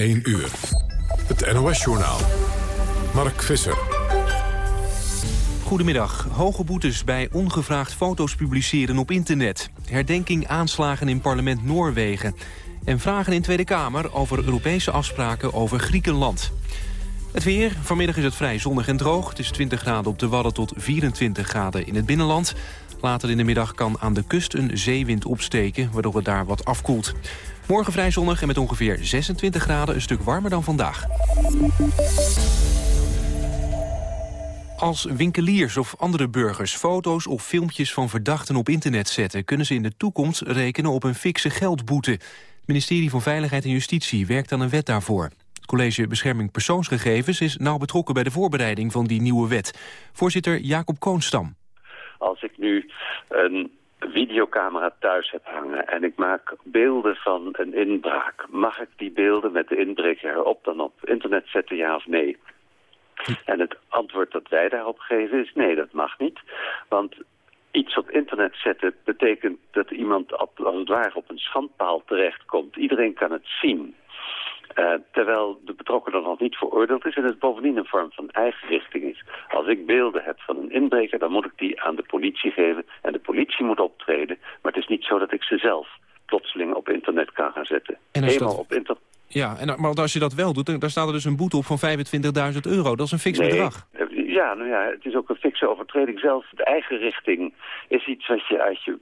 1 uur. Het NOS-journaal. Mark Visser. Goedemiddag. Hoge boetes bij ongevraagd foto's publiceren op internet. Herdenking aanslagen in parlement Noorwegen. En vragen in Tweede Kamer over Europese afspraken over Griekenland. Het weer. Vanmiddag is het vrij zonnig en droog. Het is 20 graden op de Wadden tot 24 graden in het binnenland. Later in de middag kan aan de kust een zeewind opsteken... waardoor het daar wat afkoelt. Morgen vrij zonnig en met ongeveer 26 graden een stuk warmer dan vandaag. Als winkeliers of andere burgers foto's of filmpjes van verdachten op internet zetten... kunnen ze in de toekomst rekenen op een fikse geldboete. Het ministerie van Veiligheid en Justitie werkt aan een wet daarvoor. Het College Bescherming Persoonsgegevens is nauw betrokken bij de voorbereiding van die nieuwe wet. Voorzitter Jacob Koonstam. Als ik nu een videocamera thuis heb hangen en ik maak beelden van een inbraak, mag ik die beelden met de inbreker erop dan op internet zetten, ja of nee? En het antwoord dat wij daarop geven is nee, dat mag niet. Want iets op internet zetten betekent dat iemand als het ware op een schandpaal terechtkomt. Iedereen kan het zien. Uh, terwijl de betrokkenen nog niet veroordeeld is en het bovendien een vorm van eigen richting is. Als ik beelden heb van een inbreker, dan moet ik die aan de politie geven. En de politie moet optreden, maar het is niet zo dat ik ze zelf plotseling op internet kan gaan zetten. En Eenmaal op internet... Ja, en, maar als je dat wel doet, dan staat er dus een boete op van 25.000 euro. Dat is een fix nee, bedrag. Ja, nou ja, het is ook een fikse overtreding. Zelf de eigen richting is iets wat je uit je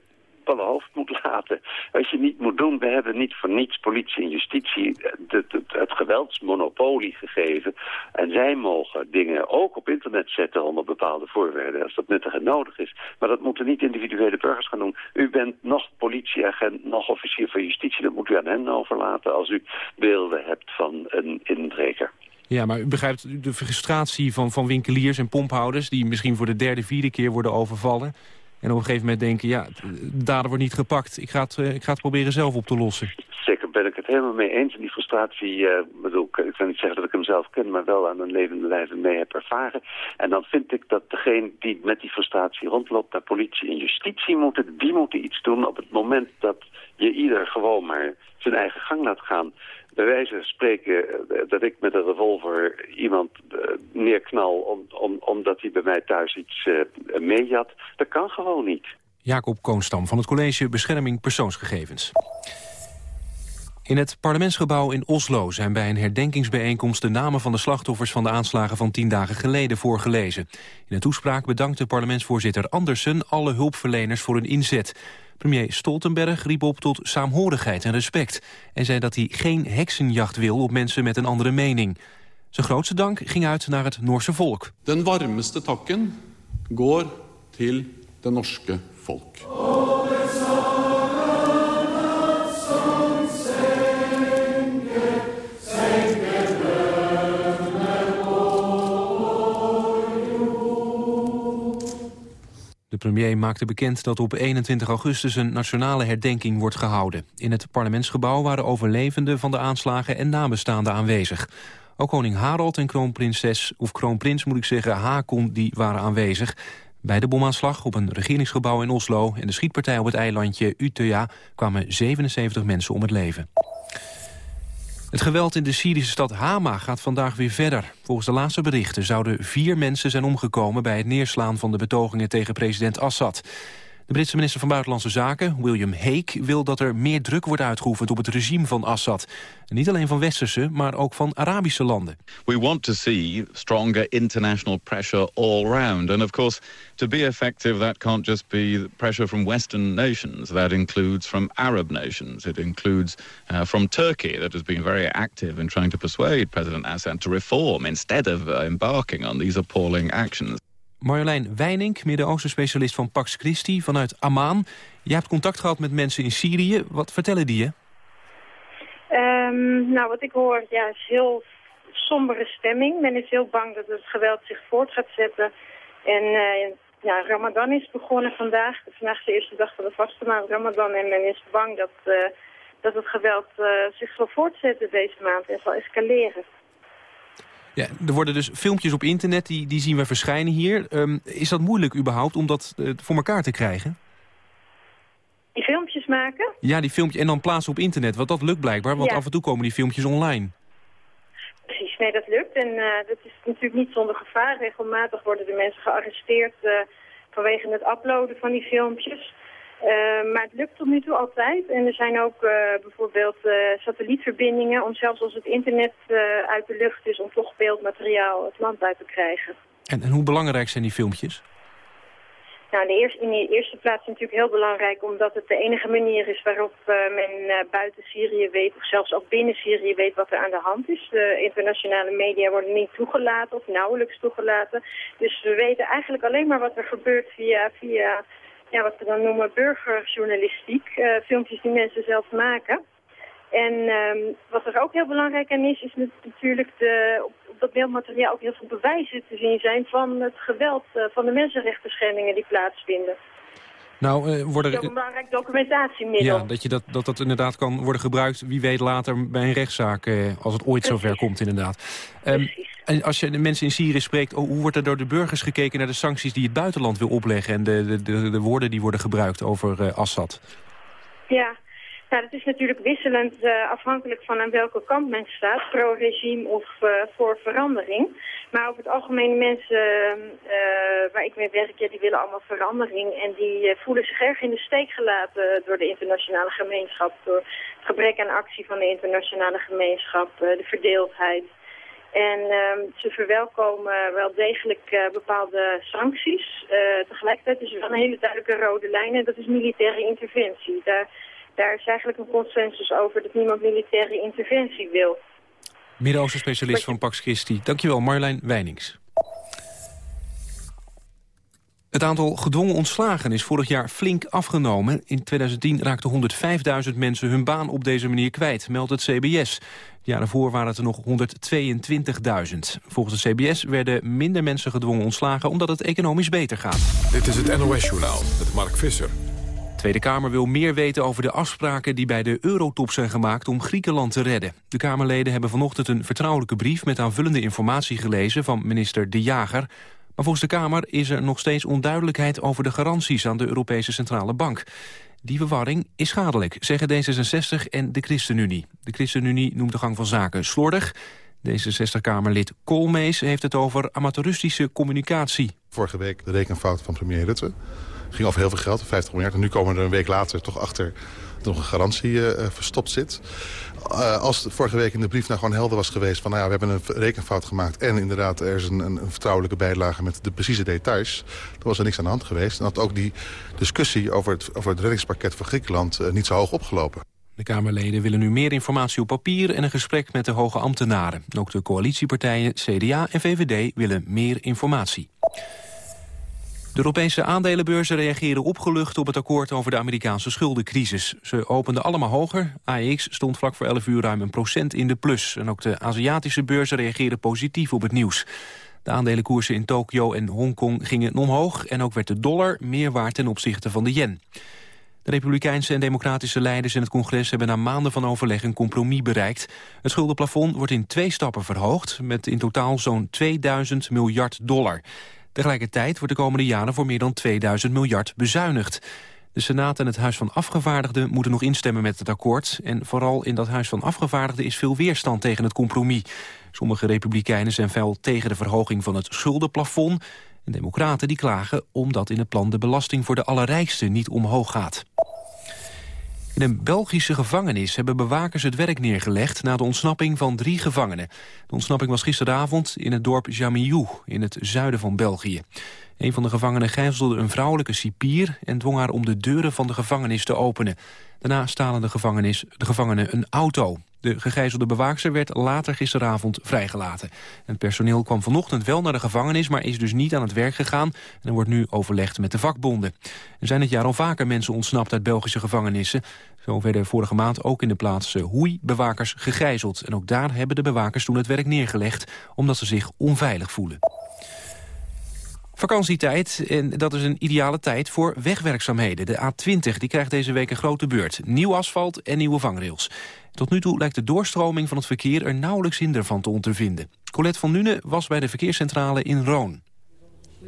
hoofd moet laten. Als je niet moet doen, we hebben niet voor niets politie en justitie het, het, het geweldsmonopolie gegeven. En zij mogen dingen ook op internet zetten onder bepaalde voorwaarden, als dat nuttig en nodig is. Maar dat moeten niet individuele burgers gaan doen. U bent nog politieagent, nog officier van justitie, dat moet u aan hen overlaten als u beelden hebt van een inbreker. Ja, maar u begrijpt de frustratie van, van winkeliers en pomphouders... die misschien voor de derde, vierde keer worden overvallen. En op een gegeven moment denken, ja, de dader wordt niet gepakt. Ik ga, het, eh, ik ga het proberen zelf op te lossen. Zeker ben ik het helemaal mee eens. En die frustratie, uh, bedoel, ik kan niet zeggen dat ik hem zelf ken, maar wel aan een levende lijve mee heb ervaren. En dan vind ik dat degene die met die frustratie rondloopt naar politie en justitie moeten, die moeten iets doen op het moment dat je ieder gewoon maar zijn eigen gang laat gaan bij wijze van spreken eh, dat ik met een revolver iemand uh, neerknal om, om, omdat hij bij mij thuis iets uh, meejat. Dat kan gewoon niet. Jacob Koonstam van het College Bescherming Persoonsgegevens. In het parlementsgebouw in Oslo zijn bij een herdenkingsbijeenkomst... de namen van de slachtoffers van de aanslagen van tien dagen geleden voorgelezen. In een toespraak bedankte parlementsvoorzitter Andersen... alle hulpverleners voor hun inzet. Premier Stoltenberg riep op tot saamhorigheid en respect... en zei dat hij geen heksenjacht wil op mensen met een andere mening. Zijn grootste dank ging uit naar het Noorse volk. Den warmste takken går til det norske volk. De premier maakte bekend dat op 21 augustus een nationale herdenking wordt gehouden. In het parlementsgebouw waren overlevenden van de aanslagen en nabestaanden aanwezig. Ook koning Harald en kroonprinses, of kroonprins moet ik zeggen, Hakon, die waren aanwezig. Bij de bomaanslag op een regeringsgebouw in Oslo en de schietpartij op het eilandje Utøya kwamen 77 mensen om het leven. Het geweld in de Syrische stad Hama gaat vandaag weer verder. Volgens de laatste berichten zouden vier mensen zijn omgekomen... bij het neerslaan van de betogingen tegen president Assad. De Britse minister van Buitenlandse Zaken, William Hague... wil dat er meer druk wordt uitgeoefend op het regime van Assad. Niet alleen van westerse, maar ook van Arabische landen. We want to see stronger international pressure all round. And of course, to be effective, that can't just be pressure from Western nations. That includes from Arab nations. It includes uh, from Turkey, that has been very active in trying to persuade President Assad to reform... instead of uh, embarking on these appalling actions. Marjolein Wijnink, Midden-Oosten specialist van Pax Christi vanuit Amman. Je hebt contact gehad met mensen in Syrië. Wat vertellen die je? Um, nou, wat ik hoor, ja, is heel sombere stemming. Men is heel bang dat het geweld zich voort gaat zetten. En uh, ja, Ramadan is begonnen vandaag. Vandaag is de eerste dag van de vaste maand Ramadan. En men is bang dat, uh, dat het geweld uh, zich zal voortzetten deze maand en zal escaleren. Ja, er worden dus filmpjes op internet, die, die zien we verschijnen hier. Um, is dat moeilijk überhaupt om dat uh, voor elkaar te krijgen? Die filmpjes maken? Ja, die filmpjes en dan plaatsen op internet. Want dat lukt blijkbaar, want ja. af en toe komen die filmpjes online. Precies, nee, dat lukt. En dat is natuurlijk niet zonder gevaar. Regelmatig worden de mensen gearresteerd vanwege het uploaden van die filmpjes. Maar het lukt tot nu toe altijd. En er zijn ook bijvoorbeeld satellietverbindingen om zelfs als het internet uit de lucht is... om toch beeldmateriaal het land uit te krijgen. En, en hoe belangrijk zijn die filmpjes? Nou, in de, eerste, in de eerste plaats is het natuurlijk heel belangrijk omdat het de enige manier is waarop men buiten Syrië weet of zelfs ook binnen Syrië weet wat er aan de hand is. De internationale media worden niet toegelaten of nauwelijks toegelaten. Dus we weten eigenlijk alleen maar wat er gebeurt via, via ja, wat we dan noemen burgerjournalistiek. Uh, filmpjes die mensen zelf maken. En um, wat er ook heel belangrijk aan is, is natuurlijk de, op, dat beeldmateriaal ook heel veel bewijzen te zien zijn van het geweld, uh, van de mensenrechtenschendingen die plaatsvinden. Nou, uh, worden... Dat is ook een belangrijk documentatiemiddel. Ja, dat, je dat, dat dat inderdaad kan worden gebruikt, wie weet later bij een rechtszaak, uh, als het ooit Precies. zover komt inderdaad. Um, en als je de mensen in Syrië spreekt, oh, hoe wordt er door de burgers gekeken naar de sancties die het buitenland wil opleggen en de, de, de, de woorden die worden gebruikt over uh, Assad? Ja, nou, dat is natuurlijk wisselend uh, afhankelijk van aan welke kant men staat, pro-regime of uh, voor verandering. Maar over het algemeen mensen uh, waar ik mee werk, ja, die willen allemaal verandering. En die voelen zich erg in de steek gelaten door de internationale gemeenschap. Door het gebrek aan actie van de internationale gemeenschap, de verdeeldheid. En uh, ze verwelkomen wel degelijk bepaalde sancties. Tegelijkertijd is er wel een hele duidelijke rode lijn en dat is militaire interventie. Daar daar is eigenlijk een consensus over dat niemand militaire interventie wil. Midden-Oosten specialist van Pax Christi. Dankjewel Marjolein Weinings. Het aantal gedwongen ontslagen is vorig jaar flink afgenomen. In 2010 raakten 105.000 mensen hun baan op deze manier kwijt, meldt het CBS. Het jaar daarvoor waren het er nog 122.000. Volgens het CBS werden minder mensen gedwongen ontslagen... omdat het economisch beter gaat. Dit is het NOS-journaal met Mark Visser. Tweede Kamer wil meer weten over de afspraken die bij de eurotop zijn gemaakt om Griekenland te redden. De Kamerleden hebben vanochtend een vertrouwelijke brief met aanvullende informatie gelezen van minister De Jager. Maar volgens de Kamer is er nog steeds onduidelijkheid over de garanties aan de Europese Centrale Bank. Die verwarring is schadelijk, zeggen D66 en de ChristenUnie. De ChristenUnie noemt de gang van zaken slordig. D66-Kamerlid Koolmees heeft het over amateuristische communicatie. Vorige week de rekenfout van premier Rutte ging over heel veel geld, 50 miljard. En nu komen we er een week later toch achter dat nog een garantie uh, verstopt zit. Uh, als vorige week in de brief nou gewoon helder was geweest... van nou ja, we hebben een rekenfout gemaakt... en inderdaad er is een, een, vertrouwelijke bijlage met de precieze details... dan was er niks aan de hand geweest. En had ook die discussie over het, over het reddingspakket voor Griekenland... Niet zo hoog opgelopen. De Kamerleden willen nu meer informatie op papier en een gesprek met de hoge ambtenaren. Ook de coalitiepartijen CDA en VVD willen meer informatie. De Europese aandelenbeurzen reageren opgelucht op het akkoord over de Amerikaanse schuldencrisis. Ze openden allemaal hoger. AEX stond vlak voor 11 uur ruim een procent in de plus. En ook de Aziatische beurzen reageerden positief op het nieuws. De aandelenkoersen in Tokio en Hongkong gingen omhoog... en ook werd de dollar meer waard ten opzichte van de yen. De republikeinse en democratische leiders in het congres... hebben na maanden van overleg een compromis bereikt. Het schuldenplafond wordt in twee stappen verhoogd... met in totaal zo'n 2000 miljard dollar. Tegelijkertijd wordt de komende jaren voor meer dan 2000 miljard bezuinigd. De Senaat en het Huis van Afgevaardigden moeten nog instemmen met het akkoord. En vooral in dat Huis van Afgevaardigden is veel weerstand tegen het compromis. Sommige republikeinen zijn fel tegen de verhoging van het schuldenplafond. En democraten die klagen omdat in het plan de belasting voor de allerrijksten niet omhoog gaat. In een Belgische gevangenis hebben bewakers het werk neergelegd... na de ontsnapping van drie gevangenen. De ontsnapping was gisteravond in het dorp Jamiou, in het zuiden van België. Een van de gevangenen gijzelde een vrouwelijke cipier... en dwong haar om de deuren van de gevangenis te openen. Daarna stalen de, de gevangenen een auto. De gegijzelde bewaakster werd later gisteravond vrijgelaten. Het personeel kwam vanochtend wel naar de gevangenis... maar is dus niet aan het werk gegaan en er wordt nu overlegd met de vakbonden. Er zijn het jaar al vaker mensen ontsnapt uit Belgische gevangenissen. Zo werden vorige maand ook in de plaats Hoei bewakers gegijzeld. En ook daar hebben de bewakers toen het werk neergelegd... omdat ze zich onveilig voelen. Vakantietijd, en dat is een ideale tijd voor wegwerkzaamheden. De A20 die krijgt deze week een grote beurt. Nieuw asfalt en nieuwe vangrails. Tot nu toe lijkt de doorstroming van het verkeer er nauwelijks hinder van te ondervinden. Colette van Nune was bij de verkeerscentrale in Roon.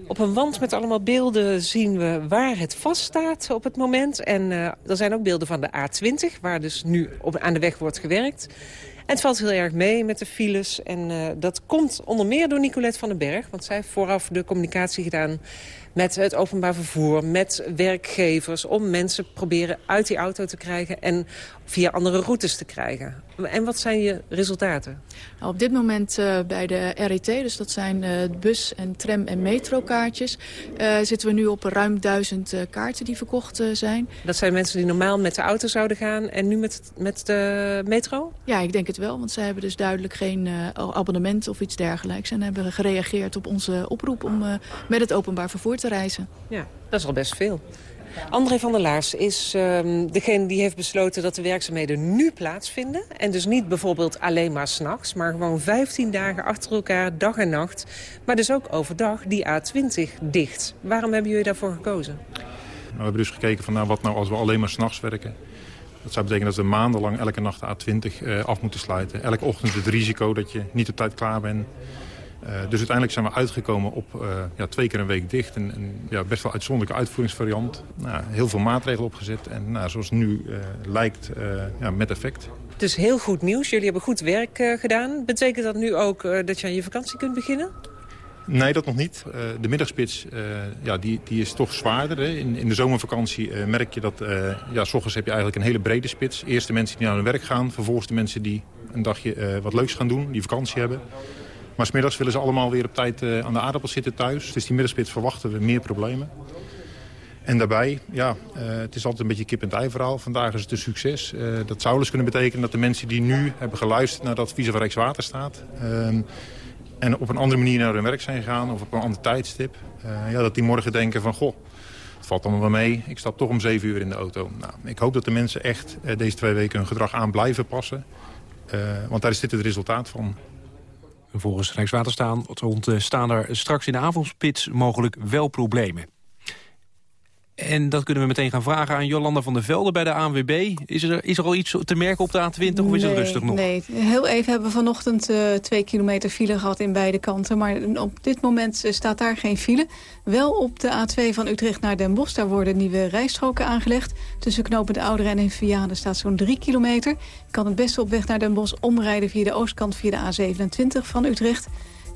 Op een wand met allemaal beelden zien we waar het vaststaat op het moment. En uh, er zijn ook beelden van de A20, waar dus nu op, aan de weg wordt gewerkt. Het valt heel erg mee met de files. En uh, dat komt onder meer door Nicolette van den Berg. Want zij heeft vooraf de communicatie gedaan met het openbaar vervoer, met werkgevers... om mensen proberen uit die auto te krijgen en via andere routes te krijgen. En wat zijn je resultaten? Nou, op dit moment uh, bij de RET, dus dat zijn uh, bus- en tram- en metrokaartjes... Uh, zitten we nu op ruim duizend kaarten die verkocht zijn. Dat zijn mensen die normaal met de auto zouden gaan en nu met, met de metro? Ja, ik denk het wel, want zij hebben dus duidelijk geen abonnement of iets dergelijks... en hebben gereageerd op onze oproep om met het openbaar vervoer te reizen. Ja, dat is al best veel. André van der Laars is um, degene die heeft besloten dat de werkzaamheden nu plaatsvinden. En dus niet bijvoorbeeld alleen maar s'nachts, maar gewoon 15 dagen achter elkaar, dag en nacht. Maar dus ook overdag die A20 dicht. Waarom hebben jullie daarvoor gekozen? Nou, we hebben dus gekeken van nou, wat nou als we alleen maar s'nachts werken. Dat zou betekenen dat we maandenlang elke nacht de A20 uh, af moeten sluiten. Elke ochtend het risico dat je niet op tijd klaar bent. Uh, dus uiteindelijk zijn we uitgekomen op uh, ja, twee keer een week dicht. Een, een ja, best wel uitzonderlijke uitvoeringsvariant. Nou, heel veel maatregelen opgezet. En nou, zoals nu uh, lijkt, ja, met effect. Dus heel goed nieuws. Jullie hebben goed werk gedaan. Betekent dat nu ook dat je aan je vakantie kunt beginnen? Nee, dat nog niet. Uh, de middagspits uh, ja, die, die is toch zwaarder. Hè. In, in de zomervakantie uh, merk je dat... ja, s ochtends heb je eigenlijk een hele brede spits. Eerst de mensen die naar hun werk gaan. Vervolgens de mensen die een dagje wat leuks gaan doen. Die vakantie hebben. Maar smiddags willen ze allemaal weer op tijd uh, aan de aardappels zitten thuis. Dus die middagspits verwachten we meer problemen. En daarbij, ja, uh, het is altijd een beetje kip en ei verhaal. Vandaag is het een succes. Uh, dat zou dus kunnen betekenen dat de mensen die nu hebben geluisterd naar dat advies van Rijkswaterstaat... en op een andere manier naar hun werk zijn gegaan of op een ander tijdstip... ja, dat die morgen denken van, goh, het valt allemaal wel mee. Ik stap toch om zeven uur in de auto. Nou, ik hoop dat de mensen echt deze twee weken hun gedrag aan blijven passen. want daar is dit het resultaat van. Volgens Rijkswaterstaat ontstaan er straks in de avondspits mogelijk wel problemen. En dat kunnen we meteen gaan vragen aan Jolanda van der Velde bij de ANWB. Is er, is er al iets te merken op de A20 of is het rustig nog? Nee, heel even hebben we vanochtend uh, twee kilometer file gehad in beide kanten. Maar op dit moment eh, staat daar geen file. Wel op de A2 van Utrecht naar Den Bosch. Daar worden nieuwe rijstroken aangelegd. Tussen knooppunt Ouderen en Vianen staat zo'n drie kilometer. Je kan het beste op weg naar Den Bosch omrijden via de oostkant via de A27 van Utrecht.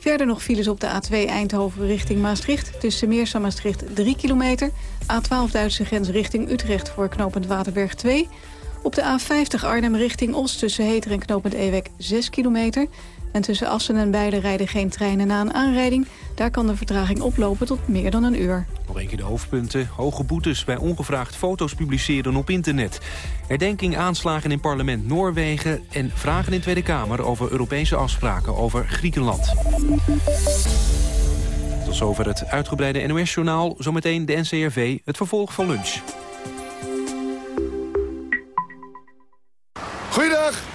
Verder nog files op de A2 Eindhoven richting Maastricht. Tussen Meers en Maastricht 3 kilometer. A12 Duitse grens richting Utrecht voor knooppunt Waterberg 2. Op de A50 Arnhem richting Oost tussen Heter en knooppunt Ewek 6 kilometer. En tussen Assen en Beide rijden geen treinen na een aanrijding. Daar kan de vertraging oplopen tot meer dan een uur. Nog een keer de hoofdpunten. Hoge boetes bij ongevraagd foto's publiceren op internet. Herdenking aanslagen in parlement Noorwegen... en vragen in Tweede Kamer over Europese afspraken over Griekenland. Tot zover het uitgebreide NOS-journaal. Zometeen de NCRV, het vervolg van lunch. Goeiedag,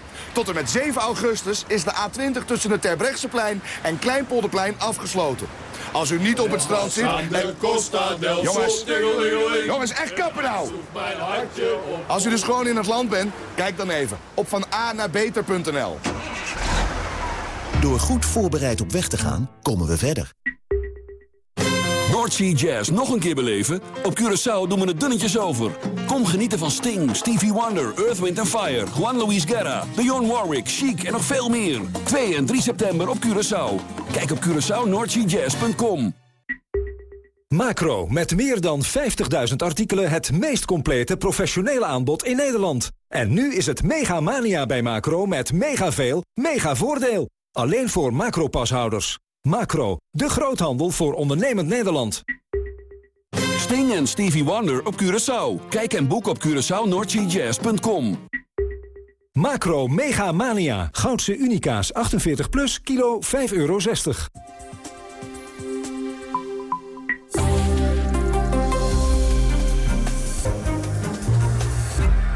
Tot en met 7 augustus is de A20 tussen het Terbrechtseplein en Kleinpolderplein afgesloten. Als u niet op het strand zit... Jongens, jongens, echt kappen nou! Als u dus gewoon in het land bent, kijk dan even op van A naar beter.nl. Door goed voorbereid op weg te gaan, komen we verder. Noordsea Jazz nog een keer beleven? Op Curaçao doen we het dunnetjes over. Kom genieten van Sting, Stevie Wonder, Earth, Wind Fire... Juan Luis Guerra, Dionne Warwick, Chic en nog veel meer. 2 en 3 september op Curaçao. Kijk op CuraçaoNoordseaJazz.com. Macro, met meer dan 50.000 artikelen het meest complete professionele aanbod in Nederland. En nu is het mega mania bij Macro met mega veel, mega voordeel. Alleen voor Macro-pashouders. Macro, de groothandel voor ondernemend Nederland. Sting en Stevie Wonder op Curaçao. Kijk en boek op CuraçaoNordGJazz.com. Macro Mega Mania. Goudse Unica's 48 plus, kilo 5,60 euro.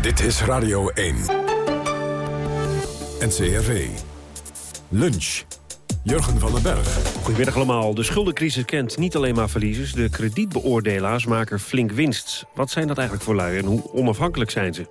Dit is Radio 1. NCRV. Lunch. Jurgen van den Berg. Goedemiddag allemaal. De schuldencrisis kent niet alleen maar verliezers. De kredietbeoordelaars maken flink winst. Wat zijn dat eigenlijk voor lui en hoe onafhankelijk zijn ze?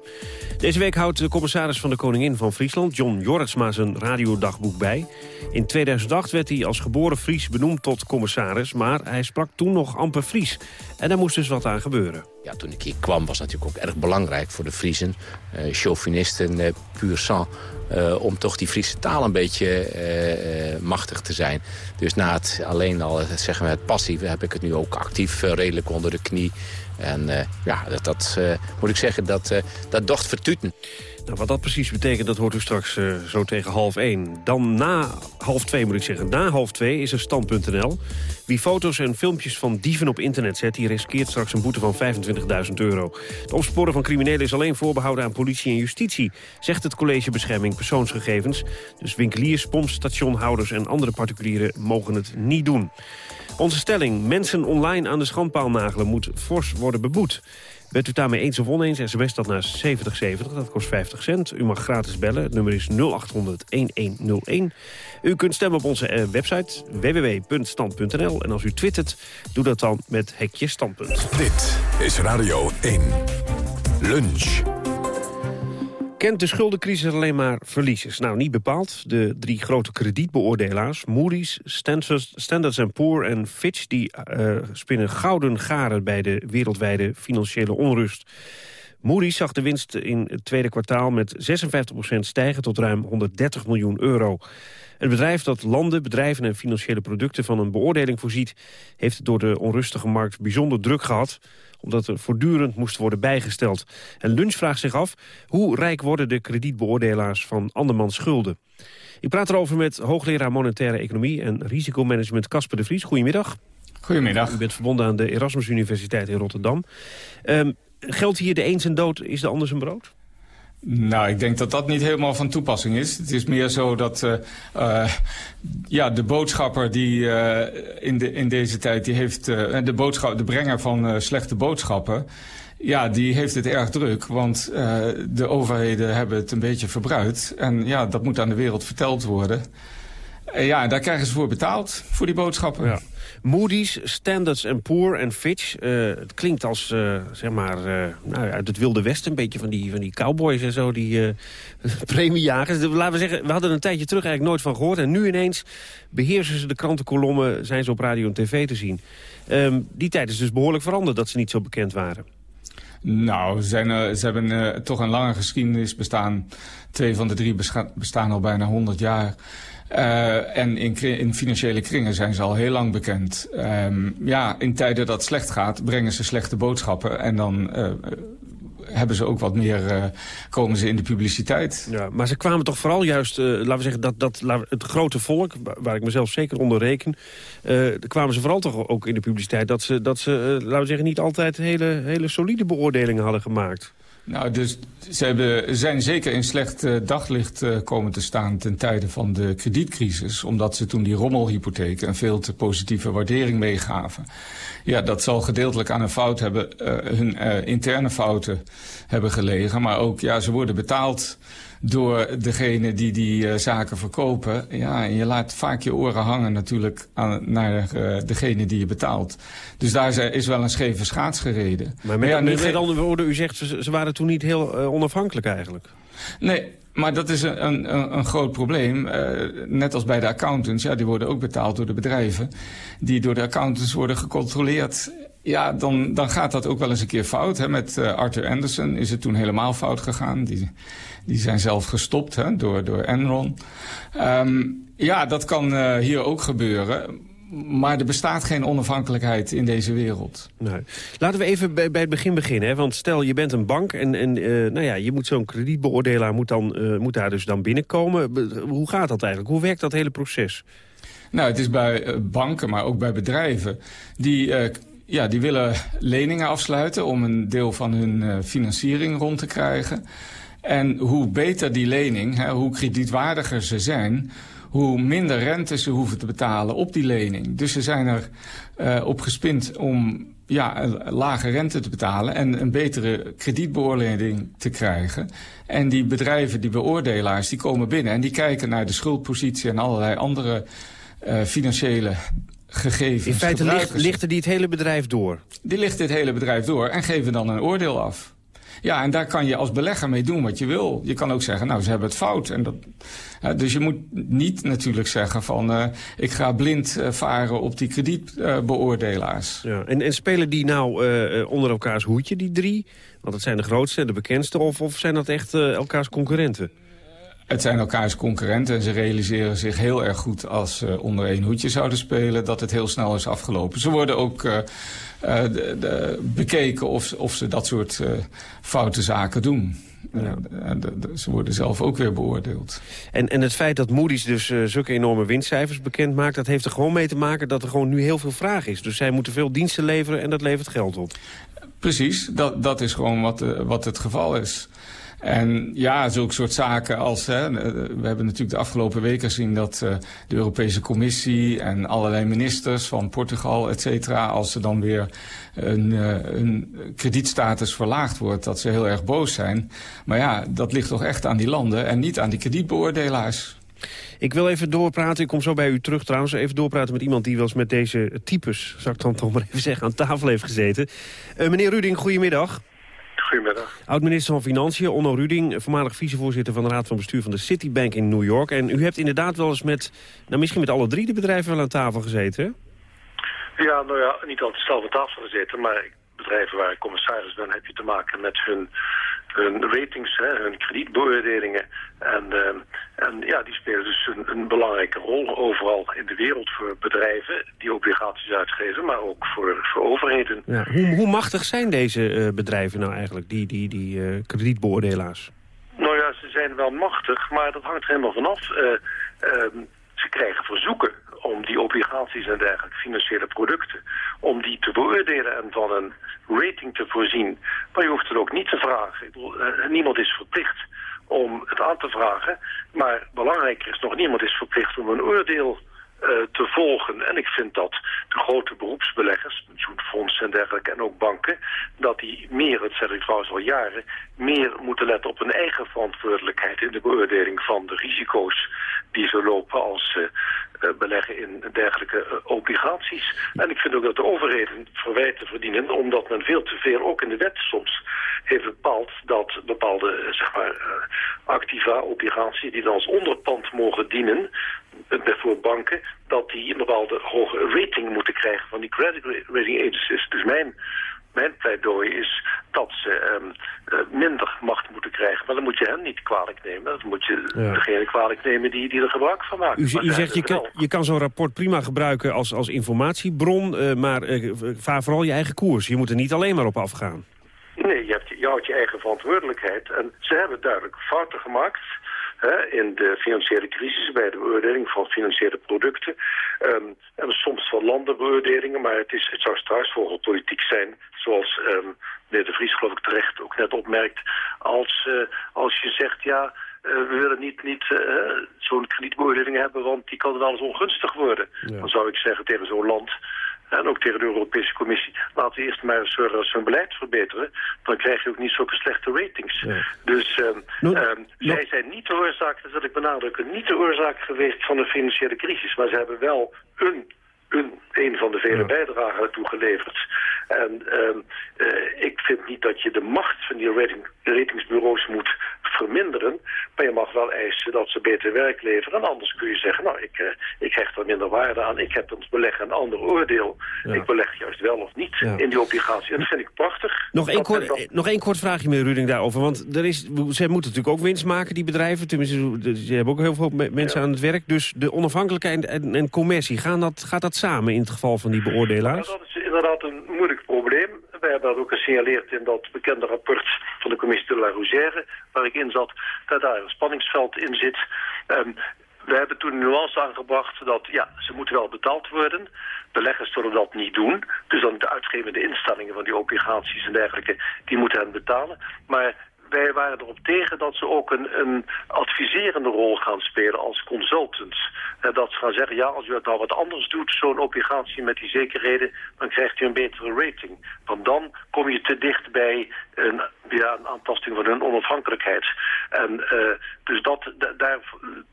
Deze week houdt de commissaris van de Koningin van Friesland... John Jorritsma zijn radiodagboek bij. In 2008 werd hij als geboren Fries benoemd tot commissaris... maar hij sprak toen nog amper Fries. En daar moest dus wat aan gebeuren. Ja, toen ik hier kwam was natuurlijk ook erg belangrijk voor de Friezen. Uh, chauvinisten, uh, puur sang. Uh, om toch die Friese taal een beetje machtig te zijn. Dus na het alleen al zeggen we het passieve heb ik het nu ook actief redelijk onder de knie. En ja, dat, dat moet ik zeggen, dat, dat docht vertuten. Nou, wat dat precies betekent, dat hoort u straks zo tegen half één. Dan na half twee, moet ik zeggen. Na half twee is er stand.nl. Wie foto's en filmpjes van dieven op internet zet... die riskeert straks een boete van 25.000 euro. Het opsporen van criminelen is alleen voorbehouden aan politie en justitie... zegt het College Bescherming Persoonsgegevens. Dus winkeliers, pompstationhouders en andere particulieren mogen het niet doen. Onze stelling, mensen online aan de schandpaal nagelen... moet fors worden beboet. Bent u daarmee eens of oneens, sms dat naar 7070, dat kost 50 cent. U mag gratis bellen, het nummer is 0800-1101. U kunt stemmen op onze eh, website www.stand.nl. En als u twittert, doe dat dan met hekje standpunt. Dit is Radio 1. Lunch kent de schuldencrisis alleen maar verliezers? Nou, niet bepaald. De drie grote kredietbeoordelaars, Moody's, Standards Poor en Fitch... die uh, spinnen gouden garen bij de wereldwijde financiële onrust. Moody's zag de winst in het tweede kwartaal met 56% stijgen tot ruim 130 miljoen euro. Het bedrijf dat landen, bedrijven en financiële producten van een beoordeling voorziet... heeft door de onrustige markt bijzonder druk gehad omdat er voortdurend moest worden bijgesteld. En Lunch vraagt zich af, hoe rijk worden de kredietbeoordelaars van andermans schulden? Ik praat erover met hoogleraar monetaire economie en risicomanagement Casper de Vries. Goedemiddag. Goedemiddag. U bent verbonden aan de Erasmus Universiteit in Rotterdam. Um, geldt hier de een zijn dood, is de ander zijn brood? Nou, ik denk dat dat niet helemaal van toepassing is. Het is meer zo dat uh, uh, ja, de boodschapper die uh, in, de, in deze tijd... Die heeft, de, boodschap, de brenger van slechte boodschappen... Ja, die heeft het erg druk, want de overheden hebben het een beetje verbruikt. En ja, dat moet aan de wereld verteld worden. ja, daar krijgen ze voor betaald, voor die boodschappen. Ja. Moody's, Standards Poor en Fitch. Uh, het klinkt als, uh, zeg maar, uh, nou, uit het Wilde Westen. Een beetje van die, van die cowboys en zo, die premiejagers. Laten we zeggen, we hadden een tijdje terug eigenlijk nooit van gehoord. En nu ineens beheersen ze de krantenkolommen, zijn ze op radio en tv te zien. Um, die tijd is dus behoorlijk veranderd dat ze niet zo bekend waren. Nou, ze, zijn, ze hebben toch een lange geschiedenis bestaan. Twee van de drie bestaan al bijna 100 jaar. Uh, en in, in, financiële kringen zijn ze al heel lang bekend. Um, ja, in tijden dat slecht gaat, brengen ze slechte boodschappen. En dan uh, hebben ze ook wat meer, uh, komen ze in de publiciteit. Ja, maar ze kwamen toch vooral juist, laten we zeggen, dat, dat het grote volk, waar ik mezelf zeker onder reken, kwamen ze vooral toch ook in de publiciteit dat ze, dat ze laten we zeggen, niet altijd hele, hele solide beoordelingen hadden gemaakt. Nou, dus ze zijn zeker in slecht uh, daglicht uh, komen te staan ten tijde van de kredietcrisis. Omdat ze toen die rommelhypotheken een veel te positieve waardering meegaven. Ja, dat zal gedeeltelijk aan een fout hebben, uh, hun interne fouten hebben gelegen. Maar ook, ja, ze worden betaald door degene die die uh, zaken verkopen. Ja, en je laat vaak je oren hangen natuurlijk aan, naar uh, degene die je betaalt. Dus daar is wel een scheve schaats gereden. Maar met, ja, met, met andere woorden, u zegt ze, ze waren toen niet heel uh, onafhankelijk eigenlijk. Nee, maar dat is een, een, een groot probleem. Uh, net als bij de accountants, ja, die worden ook betaald door de bedrijven. Die door de accountants worden gecontroleerd. Ja, dan, dan gaat dat ook wel eens een keer fout. Hè. Met uh, Arthur Anderson is het toen helemaal fout gegaan. Die, die zijn zelf gestopt hè, door, door Enron. Um, ja, dat kan uh, hier ook gebeuren. Maar er bestaat geen onafhankelijkheid in deze wereld. Nee. Laten we even bij, bij het begin beginnen. Hè? Want stel, je bent een bank en, en uh, nou ja, je moet zo'n kredietbeoordelaar moet, dan, uh, moet daar dus dan binnenkomen. Hoe gaat dat eigenlijk? Hoe werkt dat hele proces? Nou, het is bij banken, maar ook bij bedrijven... die ja, die willen leningen afsluiten om een deel van hun uh, financiering rond te krijgen. En hoe beter die lening, hè, hoe kredietwaardiger ze zijn... hoe minder rente ze hoeven te betalen op die lening. Dus ze zijn er uh, op gespind om ja, lage rente te betalen... en een betere kredietbeoordeling te krijgen. En die bedrijven, die beoordelaars, die komen binnen... en die kijken naar de schuldpositie en allerlei andere eh, financiële gegevens In feite licht, lichten die het hele bedrijf door. Die lichten het hele bedrijf door en geven dan een oordeel af. Ja, en daar kan je als belegger mee doen wat je wil. Je kan ook zeggen, nou, ze hebben het fout. En dat, dus je moet niet natuurlijk zeggen van... eh, ik ga blind eh, varen op die kredietbeoordelaars. Ja. En, en spelen die nou eh, onder elkaars hoedje, die drie? Want dat zijn de grootste en de bekendste. Of, of zijn dat echt elkaars concurrenten? Het zijn elkaars concurrenten en ze realiseren zich heel erg goed... als ze onder één hoedje zouden spelen, dat het heel snel is afgelopen. Ze worden ook eh, eh, de, de- bekeken of, of ze dat soort eh, foute zaken doen. Ze worden zelf ook weer beoordeeld. En, en het feit dat Moody's dus zulke enorme winstcijfers bekend maakt... dat heeft er gewoon mee te maken dat er gewoon nu heel veel vraag is. Dus zij moeten veel diensten leveren en dat levert geld op. Precies, dat, dat is gewoon wat, wat het geval is. En ja, zulke soort zaken als... Hè, eh, we hebben natuurlijk de afgelopen weken gezien dat eh, de Europese Commissie... en allerlei ministers van Portugal, et cetera... als er dan weer eh, een kredietstatus verlaagd wordt... dat ze heel erg boos zijn. Maar ja, dat ligt toch echt aan die landen en niet aan die kredietbeoordelaars. Ik wil even doorpraten, ik kom zo bij u terug trouwens... even doorpraten met iemand die wel eens met deze types... zou ik dan toch maar even zeggen, aan tafel heeft gezeten. Meneer Ruding, goedemiddag. Goedemiddag. Oud-minister van Financiën, Onno Ruding... voormalig vicevoorzitter van de Raad van Bestuur van de Citibank in New York. En u hebt inderdaad wel eens met, nou misschien met alle drie de bedrijven wel aan tafel gezeten? Ja, nou ja, niet altijd zelf aan tafel gezeten, maar bedrijven waar ik commissaris ben, heb je te maken met hun, hun ratings, hè, hun kredietbeoordelingen. En, eh, en ja, die spelen dus een, een belangrijke rol overal in de wereld voor bedrijven die obligaties uitgeven, maar ook voor, voor overheden. Ja. Hoe, hoe machtig zijn deze eh, bedrijven nou eigenlijk, die, die, die eh, kredietbeoordelaars? Nou ja, ze zijn wel machtig, maar dat hangt er helemaal vanaf. Eh, ehm, ze krijgen verzoeken om die obligaties en dergelijke financiële producten, om die te beoordelen en van een rating te voorzien. Maar je hoeft het ook niet te vragen. Ik bedoel, eh, niemand is verplicht om het aan te vragen, maar belangrijker is nog, niemand is verplicht om een oordeel eh, te volgen. En ik vind dat de grote beroepsbeleggers, pensioenfondsen en dergelijke, en ook banken, dat die meer, dat zeg ik trouwens al jaren, meer moeten letten op hun eigen verantwoordelijkheid in de beoordeling van de risico's die ze lopen als eh, beleggen in dergelijke eh, obligaties. En ik vind ook dat de overheden verwijten verdienen, omdat men veel te veel, ook in de wet soms, heeft bepaald dat bepaalde eh, zeg maar, eh, activa, obligaties, die dan als onderpand mogen dienen, eh, bijvoorbeeld banken, dat die een bepaalde hoge rating moeten krijgen van die credit rating agencies. Dus mijn, mijn pleidooi is dat ze ehm, eh, minder macht moeten krijgen. Maar dan moet je hen niet kwalijk nemen. Dan moet je Ja. degene kwalijk nemen die, die er gebruik van maken. U, zegt, je kan, je kan zo'n rapport prima gebruiken als, als informatiebron... eh, maar eh, vaar vooral je eigen koers. Je moet er niet alleen maar op afgaan. Nee, je, hebt, je houdt je eigen verantwoordelijkheid. En ze hebben duidelijk fouten gemaakt in de financiële crisis bij de beoordeling van financiële producten. Ehm, en soms van landenbeoordelingen, maar het, is, het zou struisvogelpolitiek zijn, zoals ehm meneer De Vries geloof ik terecht ook net opmerkt, als, eh, als je zegt ja... eh, we willen niet, niet eh, zo'n kredietbeoordeling hebben, want die kan wel eens ongunstig worden. Dan zou ik zeggen tegen zo'n land, en ook tegen de Europese Commissie, laten we eerst maar eens zorgen dat ze hun beleid verbeteren. Dan krijg je ook niet zulke slechte ratings. Dus ehm, ehm, zij zijn niet de oorzaak, dat wil ik benadrukken, niet de oorzaak geweest van de financiële crisis. Maar ze hebben wel een, een, een van de vele bijdragen ertoe geleverd. En ehm, eh, ik vind niet dat je de macht van die rating, ratingsbureaus moet verminderen. Maar je mag wel eisen dat ze beter werk leveren. En anders kun je zeggen, nou, ik, eh, ik hecht er minder waarde aan. Ik heb ons beleggen een ander oordeel. Ik beleg juist wel of niet Ja. in die obligatie. En dat vind ik prachtig. Nog één, kort, nog één kort vraagje, meneer Ruding, daarover. Want er is, ze moeten natuurlijk ook winst maken, die bedrijven. Tenminste, ze hebben ook heel veel me- mensen aan het werk. Dus de onafhankelijkheid en, en, en commercie, gaan dat, gaat dat samen in het geval van die beoordelaars? Dat is inderdaad een moeilijk probleem. Wij hebben dat ook gesignaleerd in dat bekende rapport van de commissie de la Rougère, waar ik in zat, dat daar een spanningsveld in zit. Ehm, we hebben toen een nuance aangebracht dat ja, ze moeten wel betaald worden. Beleggers zullen dat niet doen. Dus dan de uitgevende instellingen van die obligaties en dergelijke, die moeten hen betalen. Maar wij waren erop tegen dat ze ook een, een adviserende rol gaan spelen als consultants. Uh, dat ze gaan zeggen, ja, als u het nou wat anders doet, zo'n obligatie met die zekerheden, dan krijgt u een betere rating. Want dan kom je te dicht bij een, ja, een aantasting van hun onafhankelijkheid. En uh, dus dat, daar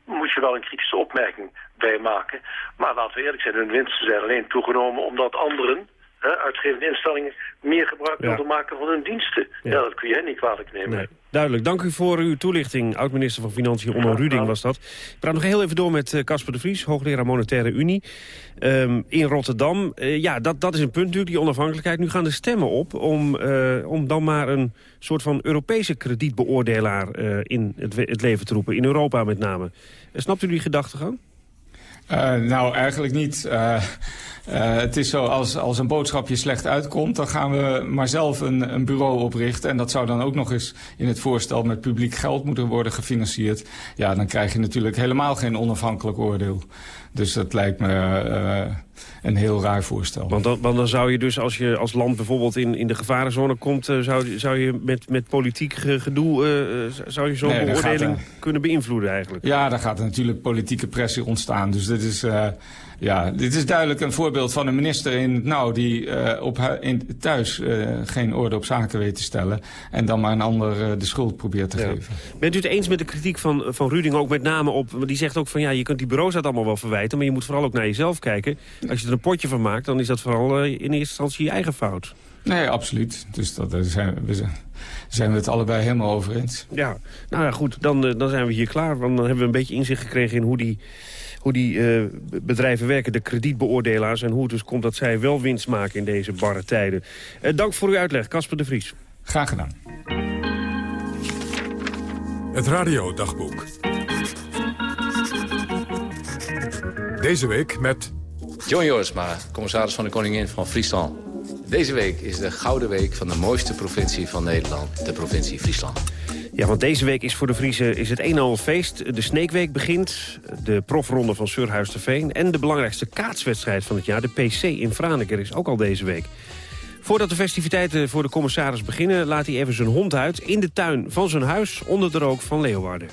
moet je wel een kritische opmerking bij maken. Maar laten we eerlijk zijn, hun winsten zijn alleen toegenomen omdat anderen uitgevende instellingen meer gebruik wilden maken van hun diensten. Ja. dat kun je hen niet kwalijk nemen. Nee. Duidelijk. Dank u voor uw toelichting. Oud-minister van Financiën Onno Ruding was dat. Ik praat nog heel even door met eh, Casper de Vries, hoogleraar Monetaire Unie. Um, in Rotterdam. Uh, ja, dat, dat is een punt natuurlijk, die onafhankelijkheid. Nu gaan de stemmen op om, uh, om dan maar een soort van Europese kredietbeoordelaar in het, het, leven te roepen. In Europa met name. snapt u die gedachtegang? Nou, eigenlijk niet. Uh, het is zo, als, als een boodschapje slecht uitkomt... dan gaan we maar zelf een, een bureau oprichten. En dat zou dan ook nog eens in het voorstel met publiek geld moeten worden gefinancierd. Ja, dan krijg je natuurlijk helemaal geen onafhankelijk oordeel. Dus dat lijkt me uh, een heel raar voorstel. Want dan, want dan, zou je dus, als je als land bijvoorbeeld in, in de gevarenzone komt... Uh, zou, zou je met, met politiek gedoe, uh, zou je zo'n nee, beoordeling kunnen beïnvloeden eigenlijk? Ja, daar gaat natuurlijk politieke pressie ontstaan. Dus dit is... Ja, dit is duidelijk een voorbeeld van een minister in nou, die uh, op in, thuis uh, geen orde op zaken weet te stellen. En dan maar een ander uh, de schuld probeert te geven. Bent u het eens met de kritiek van, van Ruding ook met name op... die zegt ook van ja, je kunt die bureaus dat allemaal wel verwijten... maar je moet vooral ook naar jezelf kijken. Als je er een potje van maakt, dan is dat vooral in eerste instantie je eigen fout. Nee, absoluut. Dus dat, daar zijn we, zijn we het allebei helemaal over eens. Ja, nou ja, goed, dan, dan zijn we hier klaar. Dan hebben we een beetje inzicht gekregen in hoe die hoe die uh, bedrijven werken, de kredietbeoordelaars... en hoe het dus komt dat zij wel winst maken in deze barre tijden. Uh, dank voor uw uitleg, Casper de Vries. Graag gedaan. Het radiodagboek. Deze week met... John Jorisma, commissaris van de Koningin van Friesland. Deze week is de Gouden Week van de mooiste provincie van Nederland, de provincie Friesland. Ja, want deze week is voor de Friese is het een en al feest. De Sneekweek begint, de profronde van Surhuis te Veen... en de belangrijkste kaatswedstrijd van het jaar, de PC in Franeker, is ook al deze week. Voordat de festiviteiten voor de commissaris beginnen... laat hij even zijn hond uit in de tuin van zijn huis... onder de rook van Leeuwarden.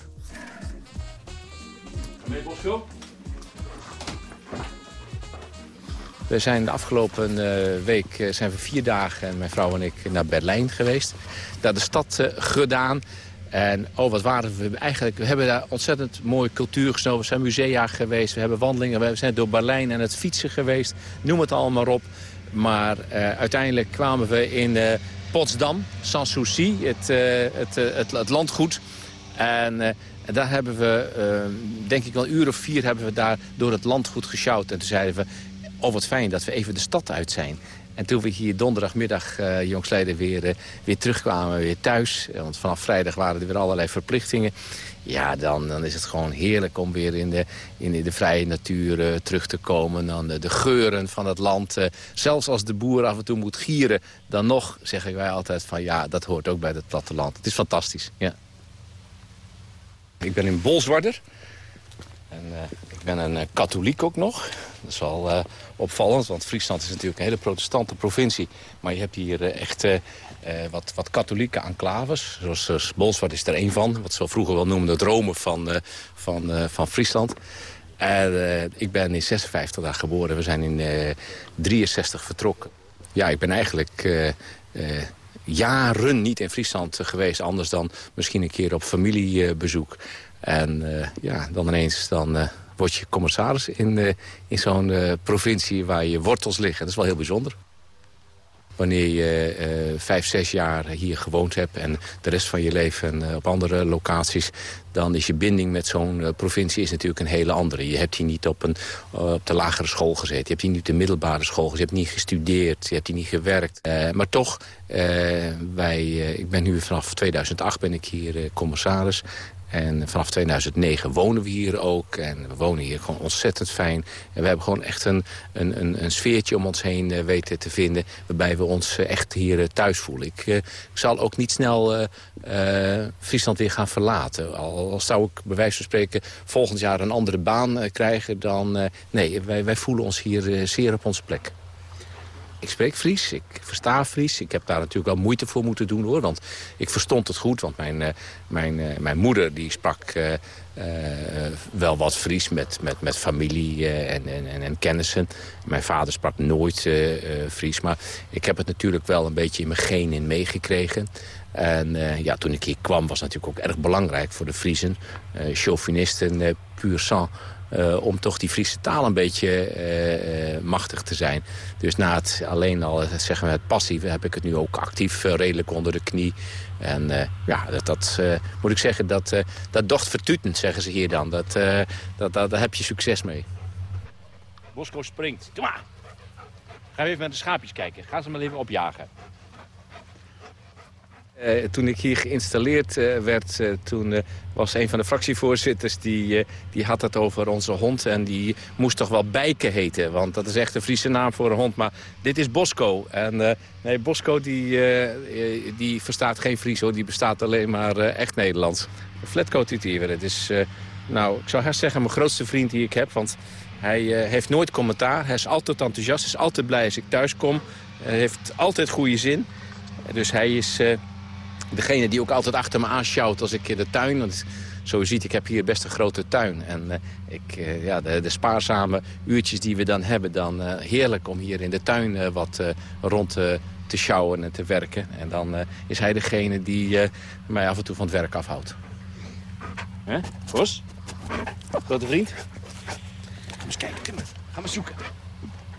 We zijn de afgelopen uh, week uh, zijn we vier dagen, mijn vrouw en ik, naar Berlijn geweest. Daar de stad gedaan. En oh, wat waren we eigenlijk... We hebben daar ontzettend mooie cultuur gesnoven. We zijn musea geweest, we hebben wandelingen. We zijn door Berlijn en het fietsen geweest. Noem het allemaal op. Maar uh, uiteindelijk kwamen we in uh, Potsdam, Sanssouci, het, het, het, het, landgoed. En daar hebben we, denk ik wel een uur of vier... hebben we daar door het landgoed gesjouwd. En toen zeiden we, oh wat fijn dat we even de stad uit zijn. En toen we hier donderdagmiddag uh, jongsleden weer, uh, weer terugkwamen, weer thuis... want vanaf vrijdag waren er weer allerlei verplichtingen... ja, dan, dan is het gewoon heerlijk om weer in de, in de vrije natuur terug te komen. Dan de geuren van het land. zelfs als de boer af en toe moet gieren... dan nog zeggen wij altijd van ja, dat hoort ook bij het platteland. Het is fantastisch, ja. Ik ben in Bolzwarder. En, ik ben een katholiek ook nog. Dat is uh, opvallend, want Friesland is natuurlijk een hele protestante provincie. Maar je hebt hier uh, echt uh, wat, wat katholieke enclaves. Zoals, zoals Bolsward is er één van. Wat ze vroeger wel noemden het Rome van, van, van Friesland. En, ik ben in 56 daar geboren. We zijn in 63 vertrokken. Ja, ik ben eigenlijk jaren niet in Friesland geweest. Anders dan misschien een keer op familiebezoek. En ja, dan ineens dan word je commissaris in, uh, in zo'n uh, provincie waar je wortels liggen. Dat is wel heel bijzonder. Wanneer je uh, vijf, zes jaar hier gewoond hebt en de rest van je leven op andere locaties... dan is je binding met zo'n provincie is natuurlijk een hele andere. Je hebt hier niet op, een, op de lagere school gezeten. Je hebt hier niet op de middelbare school gezeten. Je hebt niet gestudeerd. Je hebt hier niet gewerkt. maar toch, wij, ik ben nu vanaf 2008 ben ik hier commissaris. En vanaf 2009 wonen we hier ook. En we wonen hier gewoon ontzettend fijn. En we hebben gewoon echt een, een, een, een sfeertje om ons heen uh, weten te vinden... waarbij we ons uh, echt hier uh, thuis voelen. Ik, ik, zal ook niet snel Friesland weer gaan verlaten. Al, al, zou ik bij wijze van spreken volgend jaar een andere baan krijgen... dan nee, wij, wij voelen ons hier zeer op onze plek. Ik spreek Fries, ik versta Fries. Ik heb daar natuurlijk wel moeite voor moeten doen hoor. Want ik verstond het goed, want mijn, eh, mijn, uh, mijn moeder die sprak uh, wel wat Fries met, met, met familie en, en, en, kennissen. Mijn vader sprak nooit Fries, maar ik heb het natuurlijk wel een beetje in mijn genen meegekregen. En ja, toen ik hier kwam was het natuurlijk ook erg belangrijk voor de Friesen. chauvinisten, puur sang. Uh, om toch die Friese taal een beetje uh, uh, machtig te zijn. Dus na het alleen al zeggen we het passieve heb ik het nu ook actief redelijk onder de knie. En ja, dat, dat moet ik zeggen, dat, dat docht vertuten, zeggen ze hier dan. Dat, dat, dat, daar heb je succes mee. Bosco springt. Kom maar. Ga even met de schaapjes kijken. Ga ze maar even opjagen. Uh, toen ik hier geïnstalleerd uh, werd, uh, toen was een van de fractievoorzitters... Die, die had het over onze hond en die moest toch wel Bijke heten. Want dat is echt een Friese naam voor een hond. Maar dit is Bosco. En nee, Bosco die, die verstaat geen Fries hoor. Die bestaat alleen maar echt Nederlands. Flatcoat hier. Het is, nou, ik zou haast zeggen mijn grootste vriend die ik heb. Want hij heeft nooit commentaar. Hij is altijd enthousiast. is altijd blij als ik thuis kom. Hij heeft altijd goede zin. Dus hij is degene die ook altijd achter me aanschouwt als ik in de tuin... Want zo ziet, ik heb hier best een grote tuin. En uh, ik, uh, ja, de, de, spaarzame uurtjes die we dan hebben... dan uh, heerlijk om hier in de tuin wat rond te sjouwen en te werken. En dan is hij degene die mij af en toe van het werk afhoudt. Hè? Vos? Grote vriend? Kom eens kijken, kom maar. Ga maar zoeken.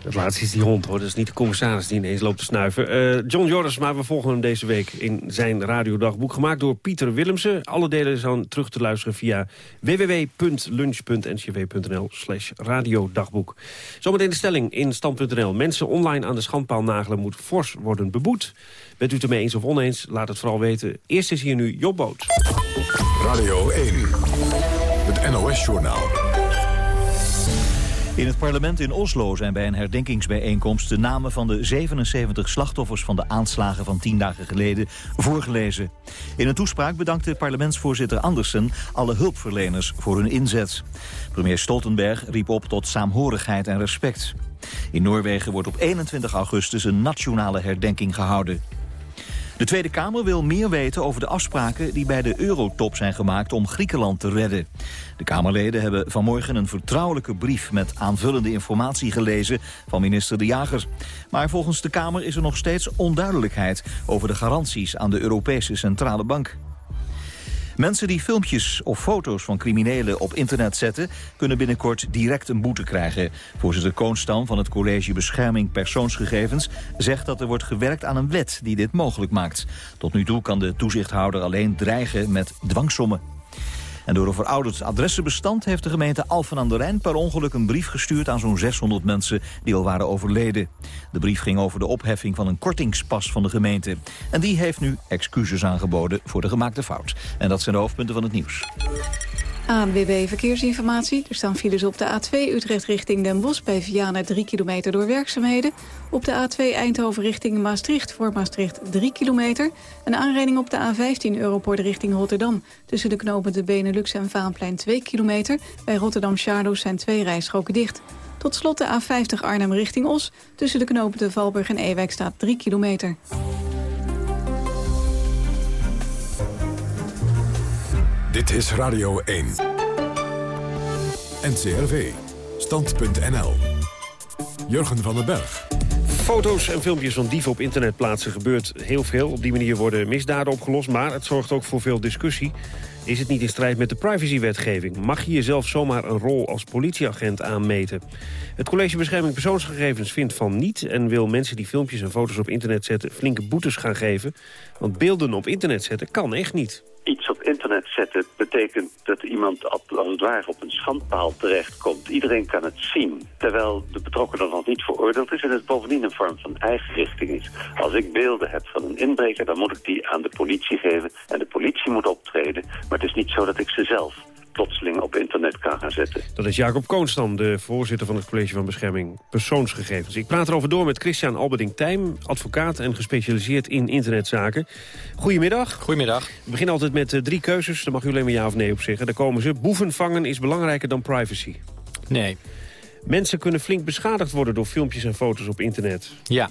Het laatste is die hond, hoor. Dat is niet de commissaris die ineens loopt te snuiven. Uh, John Joris, maar we volgen hem deze week in zijn radiodagboek. Gemaakt door Pieter Willemsen. Alle delen zijn terug te luisteren via www.lunch.ncv.nl slash radiodagboek. Zometeen de stelling in stand.nl. Mensen online aan de schandpaal nagelen moet fors worden beboet. Bent u het ermee eens of oneens? Laat het vooral weten. Eerst is hier nu Jobboot. Radio 1, het NOS-journaal. In het parlement in Oslo zijn bij een herdenkingsbijeenkomst... de namen van de 77 slachtoffers van de aanslagen van tien dagen geleden voorgelezen. In een toespraak bedankte parlementsvoorzitter Andersen... alle hulpverleners voor hun inzet. Premier Stoltenberg riep op tot saamhorigheid en respect. In Noorwegen wordt op 21 augustus een nationale herdenking gehouden. De Tweede Kamer wil meer weten over de afspraken die bij de eurotop zijn gemaakt om Griekenland te redden. De Kamerleden hebben vanmorgen een vertrouwelijke brief met aanvullende informatie gelezen van minister De Jager. Maar volgens de Kamer is er nog steeds onduidelijkheid over de garanties aan de Europese Centrale Bank. Mensen die filmpjes of foto's van criminelen op internet zetten... kunnen binnenkort direct een boete krijgen. Voorzitter Koonstam van het College Bescherming Persoonsgegevens... zegt dat er wordt gewerkt aan een wet die dit mogelijk maakt. Tot nu toe kan de toezichthouder alleen dreigen met dwangsommen. En door een verouderd adressenbestand heeft de gemeente Alphen aan de Rijn per ongeluk een brief gestuurd aan zo'n 600 mensen die al waren overleden. De brief ging over de opheffing van een kortingspas van de gemeente. En die heeft nu excuses aangeboden voor de gemaakte fout. En dat zijn de hoofdpunten van het nieuws. ANWB Verkeersinformatie. Er staan files op de A2 Utrecht richting Den Bosch... bij Vianen 3 kilometer door werkzaamheden. Op de A2 Eindhoven richting Maastricht voor Maastricht 3 kilometer. Een aanrijding op de A15 Europort richting Rotterdam. Tussen de knopen de Benelux en Vaanplein 2 kilometer. Bij Rotterdam Charloes zijn twee rijstroken dicht. Tot slot de A50 Arnhem richting Os. Tussen de knopen de Valburg en Ewijk staat 3 kilometer. Dit is Radio 1. NCRV. Stand.nl. Jurgen van den Berg. Foto's en filmpjes van dieven op internet plaatsen gebeurt heel veel. Op die manier worden misdaden opgelost, maar het zorgt ook voor veel discussie. Is het niet in strijd met de privacywetgeving? Mag je jezelf zomaar een rol als politieagent aanmeten? Het College Bescherming Persoonsgegevens vindt van niet... en wil mensen die filmpjes en foto's op internet zetten flinke boetes gaan geven. Want beelden op internet zetten kan echt niet iets op internet zetten betekent dat iemand als het ware op een schandpaal terechtkomt. Iedereen kan het zien, terwijl de betrokkenen nog niet veroordeeld is en het bovendien een vorm van eigenrichting is. Als ik beelden heb van een inbreker, dan moet ik die aan de politie geven en de politie moet optreden. Maar het is niet zo dat ik ze zelf plotseling op internet kan gaan zetten. Dat is Jacob Koonstam, de voorzitter van het College van Bescherming Persoonsgegevens. Ik praat erover door met Christian Alberding-Tijm, advocaat en gespecialiseerd in internetzaken. Goedemiddag. Goedemiddag. We beginnen altijd met uh, drie keuzes, daar mag u alleen maar ja of nee op zeggen. Daar komen ze. Boeven vangen is belangrijker dan privacy. Nee. Mensen kunnen flink beschadigd worden door filmpjes en foto's op internet. Ja.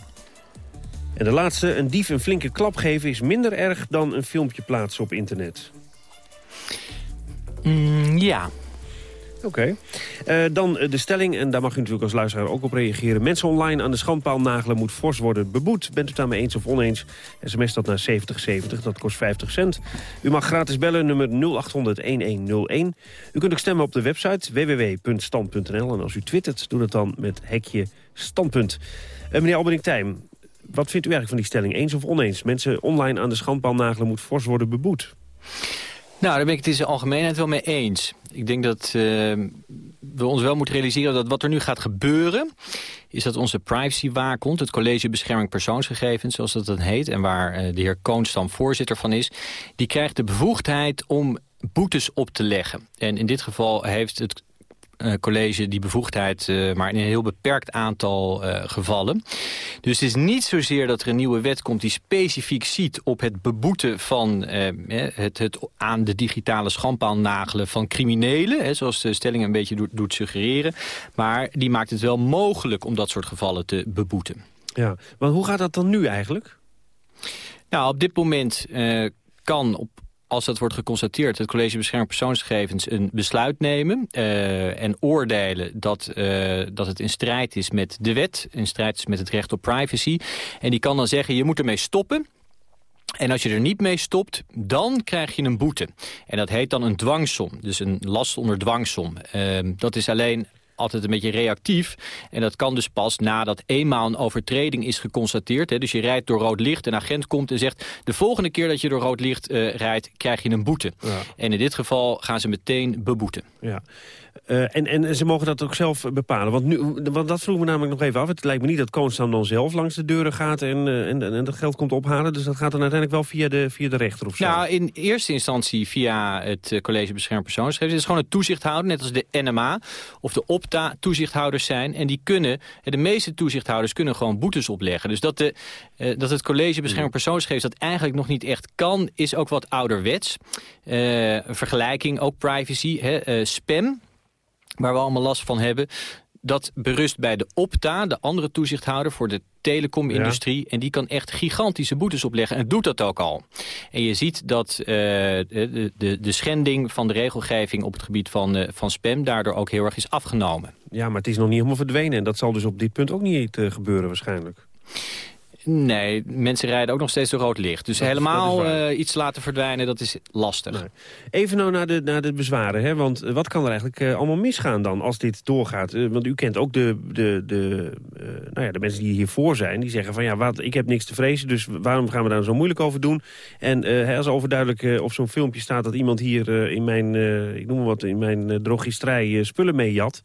En de laatste, een dief een flinke klap geven is minder erg dan een filmpje plaatsen op internet. Mm, ja. Oké. Eh, dan eh, de stelling, en daar mag u natuurlijk als luisteraar ook op reageren. Mensen online aan de schandpaal nagelen moet fors worden beboet. Bent u het daarmee eens of oneens? SMS dat naar 7070, dat kost 50 cent. U mag gratis bellen, nummer 0800-1101. U kunt ook stemmen op de website www.stand.nl. En als u twittert, doe dat dan met hekje standpunt. Uh, meneer Albering Tijm, wat vindt u eigenlijk van die stelling? Eens of oneens? Mensen online aan de schandpaal nagelen moet fors worden beboet. Nou, daar ben ik het in zijn algemeenheid wel mee eens. Ik denk dat uh, we ons wel moeten realiseren dat wat er nu gaat gebeuren... is dat onze privacy waakhond, het College Bescherming Persoonsgegevens... zoals dat dan heet, en waar uh, de heer Koonstam voorzitter van is... die krijgt de bevoegdheid om boetes op te leggen. En in dit geval heeft het college die bevoegdheid, uh, maar in een heel beperkt aantal uh, gevallen. Dus het is niet zozeer dat er een nieuwe wet komt die specifiek ziet op het beboeten van het, het, aan de digitale schandpaal nagelen van criminelen, hè, zoals de stelling een beetje doet, suggereren. Maar die maakt het wel mogelijk om dat soort gevallen te beboeten. Ja, maar hoe gaat dat dan nu eigenlijk? Nou, op dit moment kan op als dat wordt geconstateerd, het College Bescherming Persoonsgegevens een besluit nemen uh, en oordelen dat, uh, dat het in strijd is met de wet, in strijd is met het recht op privacy. En die kan dan zeggen, je moet ermee stoppen. En als je er niet mee stopt, dan krijg je een boete. En dat heet dan een dwangsom, dus een last onder dwangsom. Uh, dat is alleen altijd een beetje reactief. En dat kan dus pas nadat eenmaal een overtreding is geconstateerd. Hè. Dus je rijdt door rood licht, een agent komt en zegt... de volgende keer dat je door rood licht uh, rijdt, krijg je een boete. Ja. En in dit geval gaan ze meteen beboeten. Ja. Uh, en, en ze mogen dat ook zelf bepalen. Want, nu, want dat vroegen we namelijk nog even af. Het lijkt me niet dat Koonstam dan zelf langs de deuren gaat en, uh, en, en, dat geld komt ophalen. Dus dat gaat dan uiteindelijk wel via de, via de rechter of zo? Nou, in eerste instantie via het uh, College Beschermd Persoonsgegevens. Het is gewoon een toezichthouder, net als de NMA of de OPTA toezichthouders zijn. En die kunnen, de meeste toezichthouders kunnen gewoon boetes opleggen. Dus dat, de, dat het College Beschermd Persoonsgegevens dat eigenlijk nog niet echt kan, is ook wat ouderwets. een vergelijking, ook privacy, hè, spam waar we allemaal last van hebben... dat berust bij de Opta, de andere toezichthouder voor de telecomindustrie. Ja. En die kan echt gigantische boetes opleggen. En doet dat ook al. En je ziet dat uh, de, de, de, schending van de regelgeving op het gebied van, uh, van spam... daardoor ook heel erg is afgenomen. Ja, maar het is nog niet helemaal verdwenen. En dat zal dus op dit punt ook niet uh, gebeuren waarschijnlijk. Nee, mensen rijden ook nog steeds door rood licht. Dus dat helemaal uh, iets laten verdwijnen, dat is lastig. Nee. Even nou naar de, naar de bezwaren. Hè? Want wat kan er eigenlijk uh, allemaal misgaan dan als dit doorgaat? Want u kent ook de, de, de, nou ja, de mensen die hiervoor zijn. Die zeggen van ja, wat, ik heb niks te vrezen. Dus waarom gaan we daar zo moeilijk over doen? En als overduidelijk op zo'n filmpje staat dat iemand hier in mijn, ik noem maar wat, in mijn drogisterij spullen mee jat.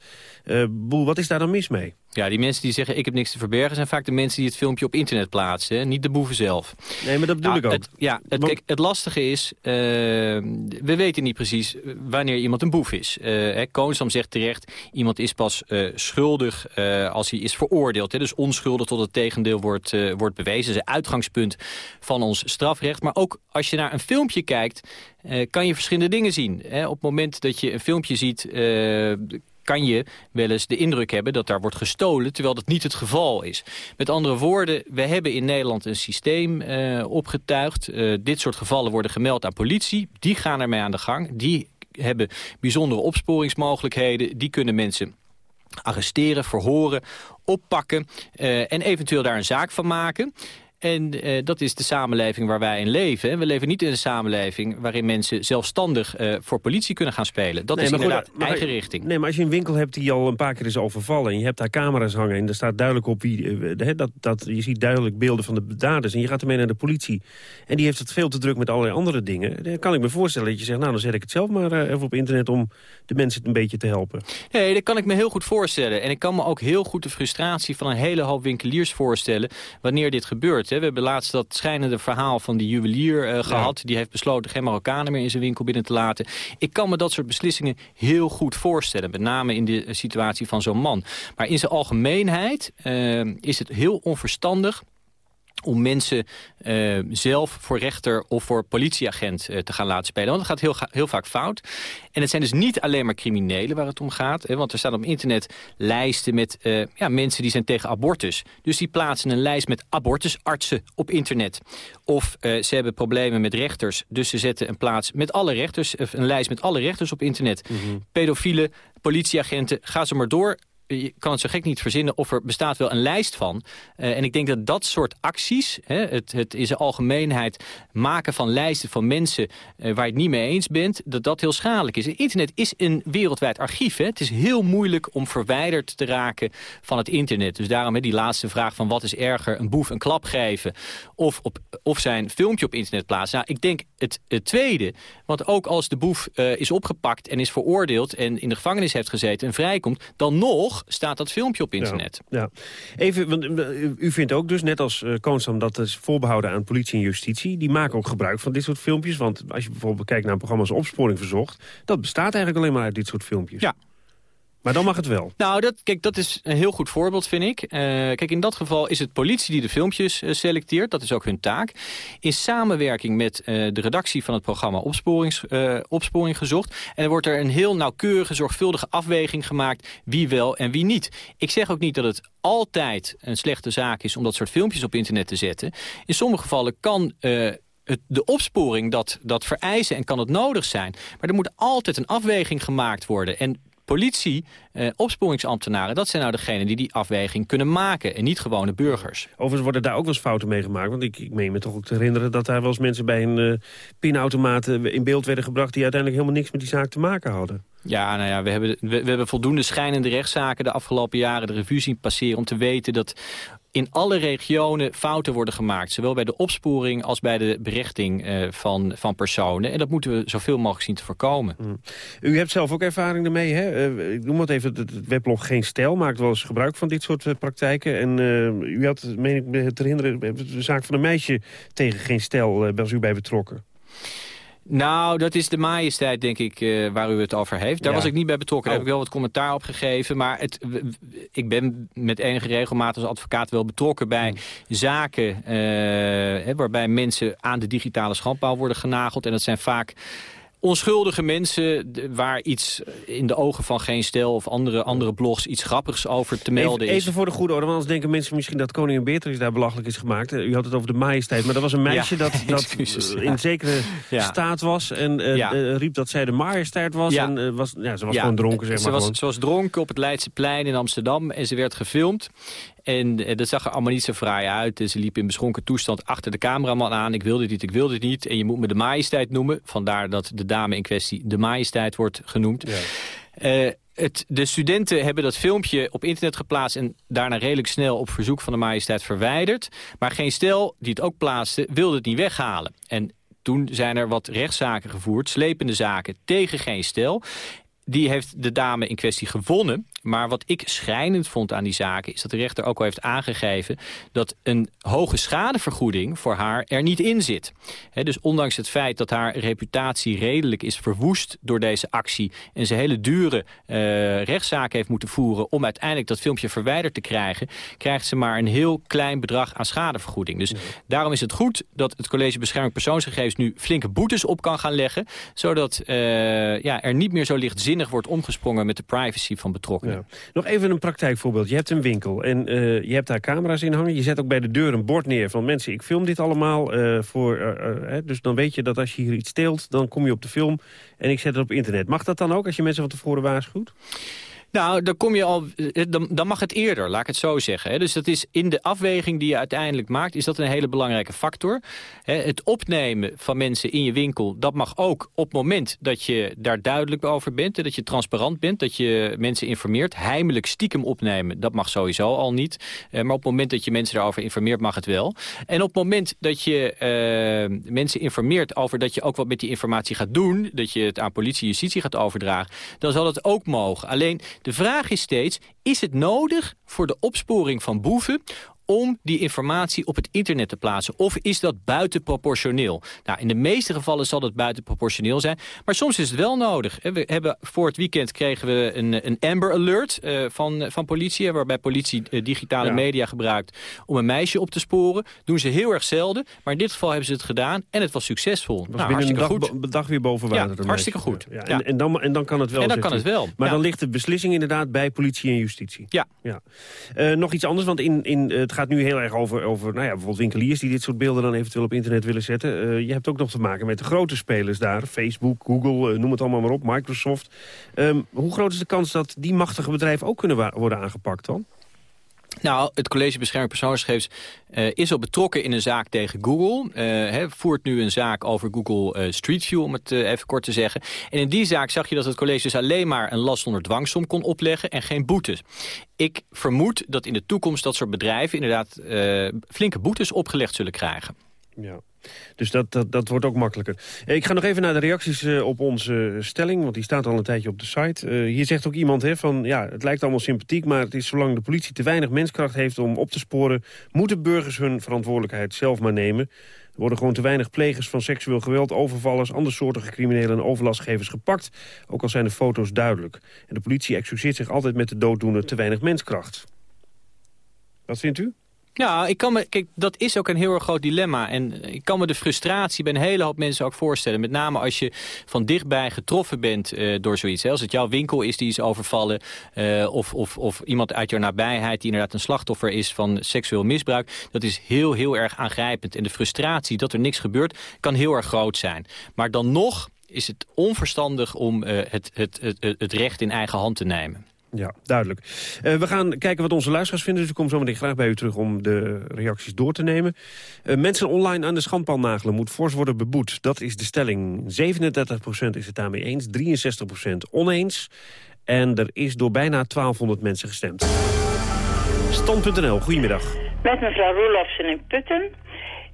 Boel, wat is daar dan mis mee? Ja, die mensen die zeggen ik heb niks te verbergen... zijn vaak de mensen die het filmpje op internet plaatsen. Hè? Niet de boeven zelf. Nee, maar dat bedoel nou, ik ook. Het, ja, het, kijk, het lastige is... Uh, we weten niet precies wanneer iemand een boef is. Uh, Koonsam zegt terecht... iemand is pas uh, schuldig als hij is veroordeeld. Hè? Dus onschuldig tot het tegendeel wordt, wordt bewezen. Dat is een uitgangspunt van ons strafrecht. Maar ook als je naar een filmpje kijkt... kan je verschillende dingen zien. Hè? Op het moment dat je een filmpje ziet kan je wel eens de indruk hebben dat daar wordt gestolen... terwijl dat niet het geval is. Met andere woorden, we hebben in Nederland een systeem uh, opgetuigd. Uh, dit soort gevallen worden gemeld aan politie. Die gaan ermee aan de gang. Die hebben bijzondere opsporingsmogelijkheden. Die kunnen mensen arresteren, verhoren, oppakken... Uh, en eventueel daar een zaak van maken... En uh, dat is de samenleving waar wij in leven. We leven niet in een samenleving waarin mensen zelfstandig uh, voor politie kunnen gaan spelen. Dat nee, is inderdaad goed, maar, eigen richting. Nee, maar als je een winkel hebt die al een paar keer is overvallen... en je hebt daar camera's hangen en er staat duidelijk op wie... Uh, dat, dat, je ziet duidelijk beelden van de daders en je gaat ermee naar de politie... en die heeft het veel te druk met allerlei andere dingen... dan kan ik me voorstellen dat je zegt... nou, dan zet ik het zelf maar even op internet om de mensen het een beetje te helpen. Nee, dat kan ik me heel goed voorstellen. En ik kan me ook heel goed de frustratie van een hele hoop winkeliers voorstellen... wanneer dit gebeurt. We hebben laatst dat schijnende verhaal van die juwelier uh, gehad. Ja. Die heeft besloten geen Marokkanen meer in zijn winkel binnen te laten. Ik kan me dat soort beslissingen heel goed voorstellen. Met name in de situatie van zo'n man. Maar in zijn algemeenheid uh, is het heel onverstandig om mensen uh, zelf voor rechter of voor politieagent uh, te gaan laten spelen. Want dat gaat heel, heel vaak fout. En het zijn dus niet alleen maar criminelen waar het om gaat. Hè, want er staan op internet lijsten met uh, ja, mensen die zijn tegen abortus. Dus die plaatsen een lijst met abortusartsen op internet. Of ze hebben problemen met rechters. Dus ze zetten een plaats met alle rechters, een lijst met alle rechters op internet. Mm -hmm. Pedofielen, politieagenten, ga ze maar door je kan het zo gek niet verzinnen of er bestaat wel een lijst van. Uh, en ik denk dat dat soort acties, hè, het, het in zijn algemeenheid maken van lijsten van mensen uh, waar je het niet mee eens bent, dat dat heel schadelijk is. internet is een wereldwijd archief. Hè. Het is heel moeilijk om verwijderd te raken van het internet. Dus daarom hè, die laatste vraag van wat is erger, een boef een klap geven of, op, of zijn filmpje op internet plaatsen. Nou, ik denk het, het tweede, want ook als de boef uh, is opgepakt en is veroordeeld en in de gevangenis heeft gezeten en vrijkomt, dan nog staat dat filmpje op internet. Ja, ja. Even, want u vindt ook dus, net als uh, Koonstam, dat is voorbehouden aan politie en justitie. Die maken ook gebruik van dit soort filmpjes. Want als je bijvoorbeeld kijkt naar een programma als Opsporing Verzocht... dat bestaat eigenlijk alleen maar uit dit soort filmpjes. Ja, maar dan mag het wel. Nou, dat, kijk, dat is een heel goed voorbeeld, vind ik. Uh, kijk, in dat geval is het politie die de filmpjes uh, selecteert. Dat is ook hun taak. In samenwerking met uh, de redactie van het programma Opsporings, Opsporing Gezocht. En er wordt er een heel nauwkeurige, zorgvuldige afweging gemaakt... wie wel en wie niet. Ik zeg ook niet dat het altijd een slechte zaak is... om dat soort filmpjes op internet te zetten. In sommige gevallen kan... De opsporing dat, dat vereisen en kan het nodig zijn. Maar er moet altijd een afweging gemaakt worden. En politie, eh, opsporingsambtenaren... dat zijn nou degenen die die afweging kunnen maken... en niet gewone burgers. Overigens worden daar ook wel eens fouten mee gemaakt. Want ik, ik meen me toch ook te herinneren dat daar wel eens mensen... bij een uh, pinautomaat in beeld werden gebracht... die uiteindelijk helemaal niks met die zaak te maken hadden. Ja, nou ja, we hebben, we, we hebben voldoende schijnende rechtszaken de afgelopen jaren de revue zien passeren... om te weten dat in alle regionen fouten worden gemaakt. Zowel bij de opsporing als bij de berichting uh, van, van personen. En dat moeten we zoveel mogelijk zien te voorkomen. Mm. U hebt zelf ook ervaring ermee, hè? Uh, ik noem het even, het weblog Geen Stijl maakt wel eens gebruik van dit soort uh, praktijken. En u had, meen ik me te herinneren, de zaak van een meisje tegen Geen Stijl, was u bij betrokken. Nou, dat is de majesteit, denk ik, uh, waar u het over heeft. Daar was ik niet bij betrokken. Daar heb ik wel wat commentaar op gegeven. Maar het, ik ben met enige regelmaat als advocaat wel betrokken bij hmm. zaken... Uh, hè, waarbij mensen aan de digitale schandpaal worden genageld. En dat zijn vaak onschuldige mensen waar iets in de ogen van geen stel of andere, andere blogs iets grappigs over te melden is. Even voor de goede orde, want anders denken mensen misschien dat koningin Beatrix daar belachelijk is gemaakt. U had het over de majesteit, maar dat was een meisje dat, dat in zekere staat was en uh, riep dat zij de majesteit was. En, uh, was ja, ze was gewoon dronken, zeg maar. Ze was, ze was dronken op het Leidseplein in Amsterdam en ze werd gefilmd. En eh, dat zag er allemaal niet zo fraai uit. Ze liep in beschonken toestand achter de cameraman aan. Ik wil dit niet, ik wil dit niet. En je moet me de majesteit noemen. Vandaar dat de dame in kwestie de majesteit wordt genoemd. Ja. Uh, het, de studenten hebben dat filmpje op internet geplaatst... en daarna redelijk snel op verzoek van de majesteit verwijderd. Maar geen stel die het ook plaatste wilde het niet weghalen. En toen zijn er wat rechtszaken gevoerd, slepende zaken tegen geen stel. Die heeft de dame in kwestie gewonnen. Maar wat ik schrijnend vond aan die zaken... is dat de rechter ook al heeft aangegeven... dat een hoge schadevergoeding voor haar er niet in zit. dus ondanks het feit dat haar reputatie redelijk is verwoest... door deze actie en ze hele dure uh, rechtszaken heeft moeten voeren... om uiteindelijk dat filmpje verwijderd te krijgen... krijgt ze maar een heel klein bedrag aan schadevergoeding. Dus daarom is het goed dat het College Bescherming Persoonsgegevens... nu flinke boetes op kan gaan leggen... zodat uh, ja, er niet meer zo wordt omgesprongen... met de privacy van betrokkenen. Nog even een praktijkvoorbeeld. Je hebt een winkel en uh, je hebt daar camera's in hangen. Je zet ook bij de deur een bord neer van mensen, ik film dit allemaal. Uh, voor, uh, dus dan weet je dat als je hier iets steelt, dan kom je op de film. En ik zet het op internet. Mag dat dan ook als je mensen van tevoren waarschuwt? Nou, dan, kom je al, eh, dan, mag het eerder, laat ik het zo zeggen. Dus dat is in de afweging die je uiteindelijk maakt... is dat een hele belangrijke factor. Het opnemen van mensen in je winkel... dat mag ook op het moment dat je daar duidelijk over bent... dat je transparant bent, dat je mensen informeert. Heimelijk stiekem opnemen, dat mag sowieso al niet. Eh, maar op het moment dat je mensen daarover informeert, mag het wel. En op het moment dat je uh, mensen informeert over dat je ook wat met die informatie gaat doen... dat je het aan politie en justitie gaat overdragen... dan zal het ook mogen. Alleen de vraag is steeds, is het nodig voor de opsporing van boeven om die informatie op het internet te plaatsen? Of is dat buitenproportioneel? Nou, in de meeste gevallen zal dat buitenproportioneel zijn. Maar soms is het wel nodig. We hebben, voor het weekend kregen we een, een Amber Alert uh, van, van politie... waarbij politie uh, digitale media gebruikt om een meisje op te sporen. Doen ze heel erg zelden. Maar in dit geval hebben ze het gedaan en het was succesvol. Was nou, binnen een dag, goed. dag weer boven water. Ja, hartstikke goed. Ja, en, en, dan, en dan kan het wel. En dan kan het wel. Maar dan ligt de beslissing inderdaad bij politie en justitie. Ja. ja. Uh, nog iets anders, want in, in, het gaat nu heel erg over, over nou ja, bijvoorbeeld winkeliers... die dit soort beelden dan eventueel op internet willen zetten. Uh, je hebt ook nog te maken met de grote spelers daar. Facebook, Google, uh, noem het allemaal maar op, Microsoft. Um, hoe groot is de kans dat die machtige bedrijven ook kunnen worden aangepakt dan? Nou, het College Bescherming Persoonsgegevens uh, is al betrokken in een zaak tegen Google. Uh, voert nu een zaak over Google uh, Street View, om het even kort te zeggen. En in die zaak zag je dat het college dus alleen maar een last onder dwangsom kon opleggen en geen boetes. Ik vermoed dat in de toekomst dat soort bedrijven inderdaad flinke boetes opgelegd zullen krijgen. Ja. Dus dat, dat, dat wordt ook makkelijker. Eh, ik ga nog even naar de reacties uh, op onze stelling, want die staat al een tijdje op de site. Uh, hier zegt ook iemand hè, van, ja, het lijkt allemaal sympathiek... maar het is zolang de politie te weinig menskracht heeft om op te sporen... moeten burgers hun verantwoordelijkheid zelf maar nemen. Er worden gewoon te weinig plegers van seksueel geweld, overvallers... andersoortige criminelen en overlastgevers gepakt. Ook al zijn de foto's duidelijk. En de politie excuseert zich altijd met de dooddoener te weinig menskracht. Wat vindt u? Ja, ik kan me, kijk, dat is ook een heel erg groot dilemma. En ik kan me de frustratie bij een hele hoop mensen ook voorstellen. Met name als je van dichtbij getroffen bent uh, door zoiets. Hè. Als het jouw winkel is die is overvallen... Uh, of, of, of iemand uit jouw nabijheid die inderdaad een slachtoffer is van seksueel misbruik. Dat is heel, heel erg aangrijpend. En de frustratie dat er niks gebeurt kan heel erg groot zijn. Maar dan nog is het onverstandig om uh, het, het, het, het recht in eigen hand te nemen. Ja, duidelijk. Uh, we gaan kijken wat onze luisteraars vinden. Dus ik kom zo meteen graag bij u terug om de reacties door te nemen. Uh, mensen online aan de schandpaal nagelen moet fors worden beboet. Dat is de stelling. 37% is het daarmee eens, 63% oneens. En er is door bijna 1200 mensen gestemd. Stand.nl, goedemiddag. Met mevrouw Roelofsen in Putten.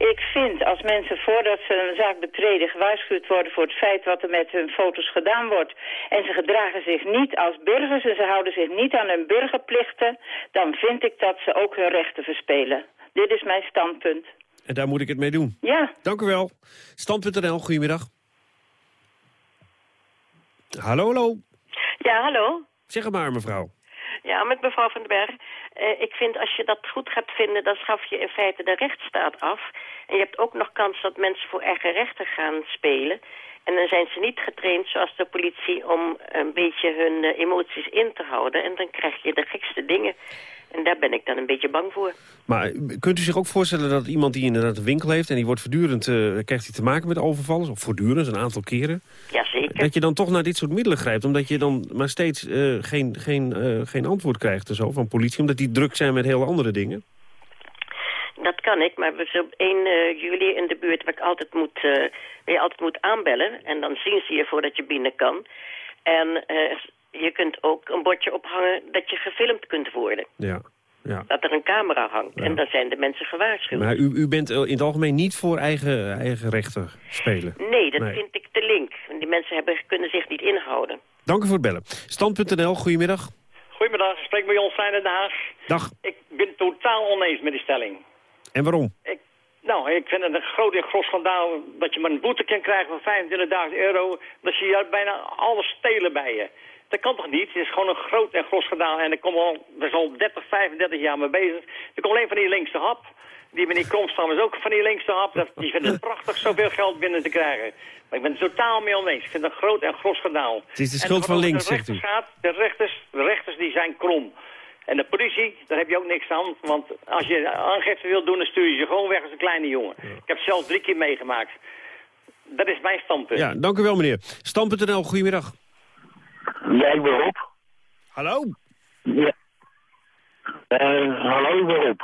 Ik vind als mensen voordat ze een zaak betreden gewaarschuwd worden voor het feit wat er met hun foto's gedaan wordt en ze gedragen zich niet als burgers en ze houden zich niet aan hun burgerplichten, dan vind ik dat ze ook hun rechten verspelen. Dit is mijn standpunt. En daar moet ik het mee doen? Ja. Dank u wel. Stand.nl, goedemiddag. Hallo, hallo. Ja, hallo. Zeg maar, mevrouw. Ja, met mevrouw van den Berg. Uh, ik vind als je dat goed gaat vinden, dan schaf je in feite de rechtsstaat af. En je hebt ook nog kans dat mensen voor eigen rechten gaan spelen. En dan zijn ze niet getraind zoals de politie om een beetje hun uh, emoties in te houden. En dan krijg je de gekste dingen. En daar ben ik dan een beetje bang voor. Maar kunt u zich ook voorstellen dat iemand die inderdaad een winkel heeft... en die wordt voortdurend, uh, krijgt hij te maken met overvallers? Of voortdurend, een aantal keren? Jazeker. Dat je dan toch naar dit soort middelen grijpt... omdat je dan maar steeds uh, geen, geen, uh, geen antwoord krijgt en zo van politie... omdat die druk zijn met heel andere dingen? Dat kan ik, maar we zijn op 1 uh, juli in de buurt waar ik altijd moet, uh, waar je altijd moet aanbellen. En dan zien ze je voordat je binnen kan. En uh, je kunt ook een bordje ophangen dat je gefilmd kunt worden. Ja. Ja. Dat er een camera hangt. Ja. En dan zijn de mensen gewaarschuwd. Maar u, u bent in het algemeen niet voor eigen, eigen rechten spelen? Nee, dat nee. vind ik te link. Die mensen hebben, kunnen zich niet inhouden. Dank u voor het bellen. Stand.nl, goedemiddag. Goedemiddag, spreek bij ons zijn in Den Haag. Dag. Ik ben totaal oneens met die stelling. En waarom? Ik, nou, ik vind het een groot en gros schandaal dat je maar een boete kan krijgen van 25.000 euro. Dat je hier bijna alles stelen bij je. Dat kan toch niet? Het is gewoon een groot en gros schandaal. En ik kom al, er is al 30, 35 jaar mee bezig. Er komt alleen van die linkse hap. Die meneer Kromstam is ook van die linkse hap. Die vindt het prachtig zoveel geld binnen te krijgen. Maar ik ben het totaal mee oneens. Ik vind het een groot en gros schandaal. Het is de schuld van links, zegt u. Gaat, de, rechters, de rechters die zijn krom. En de politie, daar heb je ook niks aan. Want als je aangifte wilt doen, dan stuur je je gewoon weg als een kleine jongen. Ja. Ik heb zelf drie keer meegemaakt. Dat is mijn standpunt. Ja, dank u wel meneer. Stam.nl, goedemiddag. Ja, ik ben Rob. Hallo? Ja. Uh, hallo, ik ben Rob.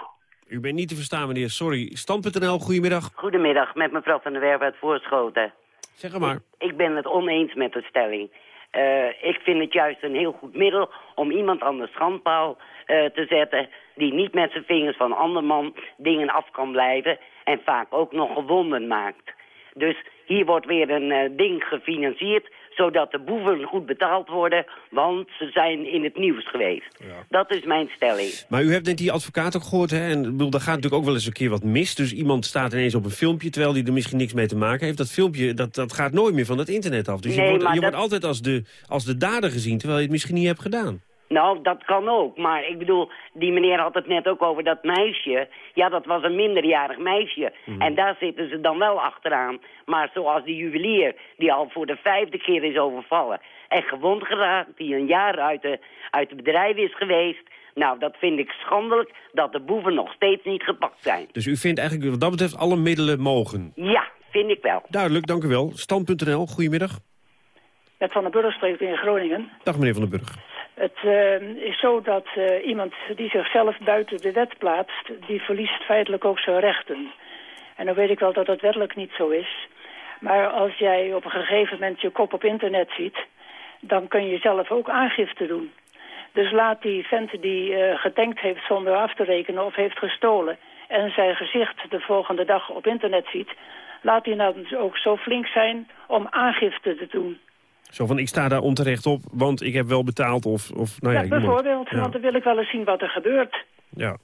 U bent niet te verstaan, meneer. Sorry. Stand.nl, goedemiddag. Goedemiddag, met mevrouw van der Werf uit Voorschoten. Zeg maar. Ik, ik ben het oneens met de stelling. Uh, ik vind het juist een heel goed middel om iemand aan de schandpaal uh, te zetten... die niet met zijn vingers van anderman dingen af kan blijven... en vaak ook nog gewonden maakt. Dus hier wordt weer een uh, ding gefinancierd Zodat de boeven goed betaald worden, want ze zijn in het nieuws geweest. Dat is mijn stelling. Maar u hebt net die advocaat ook gehoord, hè? En bedoel, daar gaat natuurlijk ook wel eens een keer wat mis. Dus iemand staat ineens op een filmpje, terwijl hij er misschien niks mee te maken heeft. Dat filmpje, dat, dat gaat nooit meer van het internet af. Dus je, Nee, wordt, maar je dat- wordt altijd als de, als de dader gezien, terwijl je het misschien niet hebt gedaan. Nou, dat kan ook. Maar ik bedoel, die meneer had het net ook over dat meisje. Ja, dat was een minderjarig meisje. En daar zitten ze dan wel achteraan. Maar zoals die juwelier, die al voor de vijfde keer is overvallen... en gewond geraakt, die een jaar uit, de, uit het bedrijf is geweest... Nou, dat vind ik schandelijk dat de boeven nog steeds niet gepakt zijn. Dus u vindt eigenlijk wat dat betreft alle middelen mogen. Ja, vind ik wel. Duidelijk, dank u wel. Stand.nl, goedemiddag. Met Van den Burg spreekt in Groningen. Dag meneer Van den Burg. Het eh, is zo dat eh, iemand die zichzelf buiten de wet plaatst... die verliest feitelijk ook zijn rechten. En dan weet ik wel dat dat wettelijk niet zo is. Maar als jij op een gegeven moment je kop op internet ziet... dan kun je zelf ook aangifte doen. Dus laat die vent die eh, getankt heeft zonder af te rekenen of heeft gestolen... en zijn gezicht de volgende dag op internet ziet... laat hij nou dus ook zo flink zijn om aangifte te doen. Zo van, ik sta daar onterecht op, want ik heb wel betaald of... of nou ja, ja, bijvoorbeeld, Ja. want dan wil ik wel eens zien wat er gebeurt. Ja,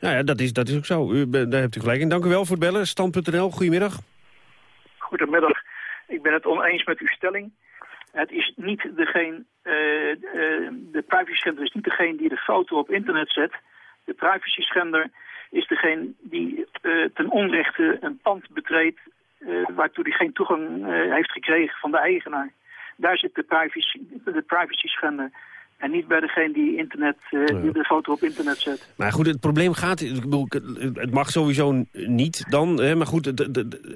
nou ja, dat is, dat is ook zo. U, daar hebt u gelijk in. Dank u wel voor het bellen. Stand.nl, goedemiddag. Goedemiddag. Ik ben het oneens met uw stelling. Het is niet degene, eh, de privacy schender is niet degene die de foto op internet zet. De privacy schender is degene die eh, ten onrechte een pand betreedt eh, waartoe hij geen toegang eh, heeft gekregen van de eigenaar. Daar zit de privacy, de privacy schender. En niet bij degene die, internet, eh, die de foto op internet zet. Maar goed, het probleem gaat... Ik bedoel, het mag sowieso niet dan. Hè, maar goed,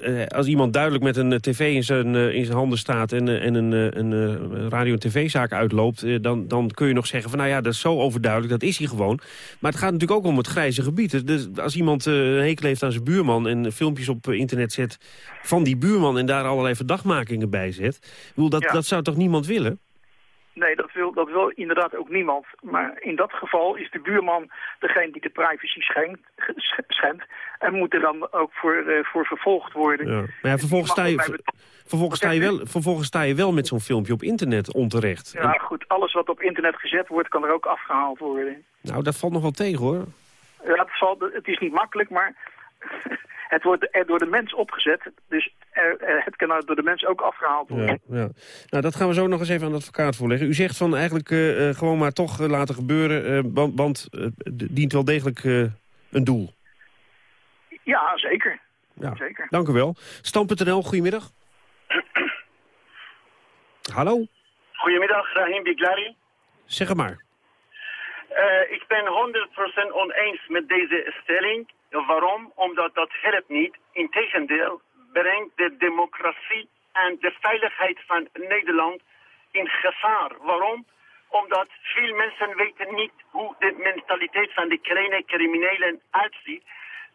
eh, als iemand duidelijk met een eh, tv in zijn, in zijn handen staat... en, en een, een radio- en tv-zaak uitloopt... dan, dan kun je nog zeggen van, nou ja, dat is zo overduidelijk. Dat is hij gewoon. Maar het gaat natuurlijk ook om het grijze gebied. Dus als iemand een hekel heeft aan zijn buurman... en filmpjes op internet zet van die buurman... en daar allerlei verdachtmakingen bij zet... Ik bedoel, dat, Ja. dat zou toch niemand willen? Nee, dat wil, dat wil inderdaad ook niemand. Maar in dat geval is de buurman degene die de privacy schenkt, sch- schendt. En moet er dan ook voor, eh, voor vervolgd worden. Ja. Maar ja, vervolgens, sta je, vervolgens, sta je wel, vervolgens sta je wel met zo'n filmpje op internet onterecht. Ja, goed. Alles wat op internet gezet wordt, kan er ook afgehaald worden. Nou, dat valt nog wel tegen, hoor. Ja, het, zal, het is niet makkelijk, maar het wordt er door de mens opgezet. Dus er, er- het kan door de mens ook afgehaald worden. Ja, ja. Nou, dat gaan we zo nog eens even aan de advocaat voorleggen. U zegt van eigenlijk eh, eh, gewoon maar toch eh, laten gebeuren... eh, want, want het dient wel degelijk eh, een doel. Ja, zeker. Ja. zeker. Dank u wel. Stam.nl, goedemiddag. Hallo, Goedemiddag, Rahim Biglari. zeg het maar. Eh, ik ben 100% oneens met deze stelling. Waarom? Omdat dat helpt niet. Integendeel brengt de democratie en de veiligheid van Nederland in gevaar. Waarom? Omdat veel mensen weten niet hoe de mentaliteit van de kleine criminelen uitziet.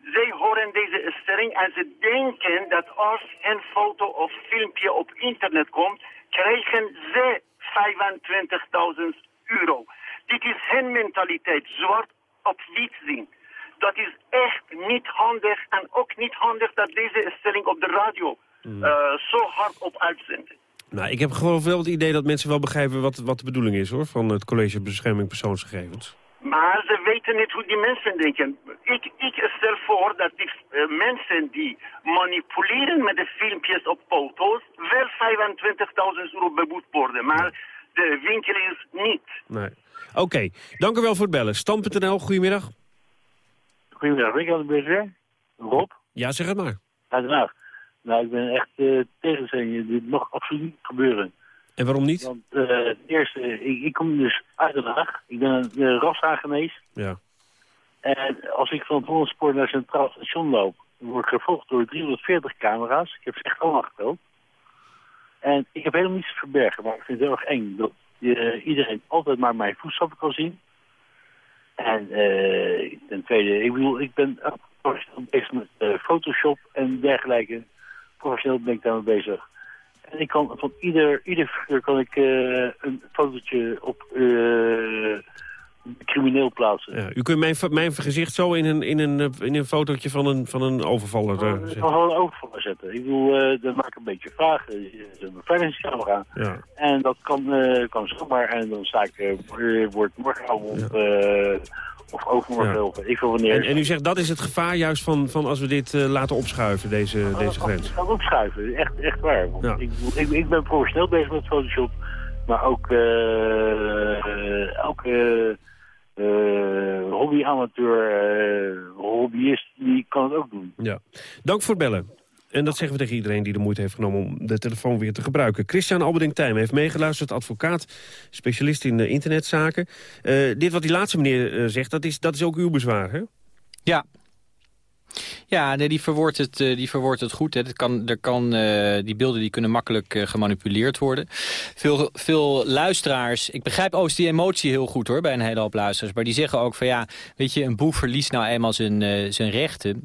Zij horen deze stelling en ze denken dat als een foto of filmpje op internet komt, krijgen ze 25.000 euro. Dit is hun mentaliteit, zwart op wit zien. Dat is echt niet handig en ook niet handig dat deze stelling op de radio eh, zo hard op uitzendt. Nou, ik heb gewoon wel het idee dat mensen wel begrijpen wat, wat de bedoeling is, hoor... van het College Bescherming Persoonsgegevens. Maar ze weten niet hoe die mensen denken. Ik, ik stel voor dat die eh, mensen die manipuleren met de filmpjes op foto's... wel 25.000 euro beboet worden. Maar de winkel is niet. Nee. Oké, dank u wel voor het bellen. Stam.nl, goedemiddag. Goedemiddag, ik aan de BZR. Rob? Ja, zeg het maar. Uit Den Haag. Nou, ik ben echt eh tegen de stelling. Dit mag absoluut niet gebeuren. En waarom niet? Want eh het eerste, ik, ik kom dus uit Den Haag. Ik ben een uh, rashagenees. Ja. En als ik van het Hollandspoor naar Centraal Station loop, word ik gevolgd door 340 camera's. Ik heb ze echt allemaal geteld. En ik heb helemaal niets te verbergen, maar ik vind het heel erg eng dat iedereen altijd maar mijn voetstappen kan zien. En eh ten tweede, ik bedoel, ik ben professioneel bezig met eh, Photoshop en dergelijke. Professioneel ben ik daarmee bezig. En ik kan van ieder, ieder figuur kan ik eh, een fotootje op, crimineel plaatsen. Ja, u kunt mijn, mijn gezicht zo in een, in een, in een fotootje van een, van een overvaller zetten. Ik kan gewoon een overvaller zetten. Ik bedoel, uh, dat maakt een beetje vragen. Een beveiligingscamera. Ja. En dat kan, uh, kan zomaar. En dan sta ik, uh, wordt morgenavond... Ja. of overmorgen, ja. of ik wanneer. En, en, u zegt dat is het gevaar juist van, van als we dit laten opschuiven, deze, deze grens? Gaan opschuiven, echt, echt waar. Ik, ik, ik ben professioneel bezig met Photoshop. Maar ook elke uh, hobby-amateur, uh, hobbyist, die kan het ook doen. Ja. Dank voor het bellen. En dat zeggen we tegen iedereen die de moeite heeft genomen om de telefoon weer te gebruiken. Christian Albeding-Tijm heeft meegeluisterd, advocaat, specialist in uh, internetzaken. dit wat die laatste meneer zegt, dat is, dat is ook uw bezwaar, hè? Ja, ja, nee, die verwoordt het, die verwoordt het goed. Hè. Dat kan, er kan, uh, die beelden die kunnen makkelijk uh, gemanipuleerd worden. Veel, veel luisteraars... Ik begrijp overigens die emotie heel goed hoor, bij een hele hoop luisteraars. Maar die zeggen ook van ja, weet je, een boef verliest nou eenmaal zijn, zijn rechten.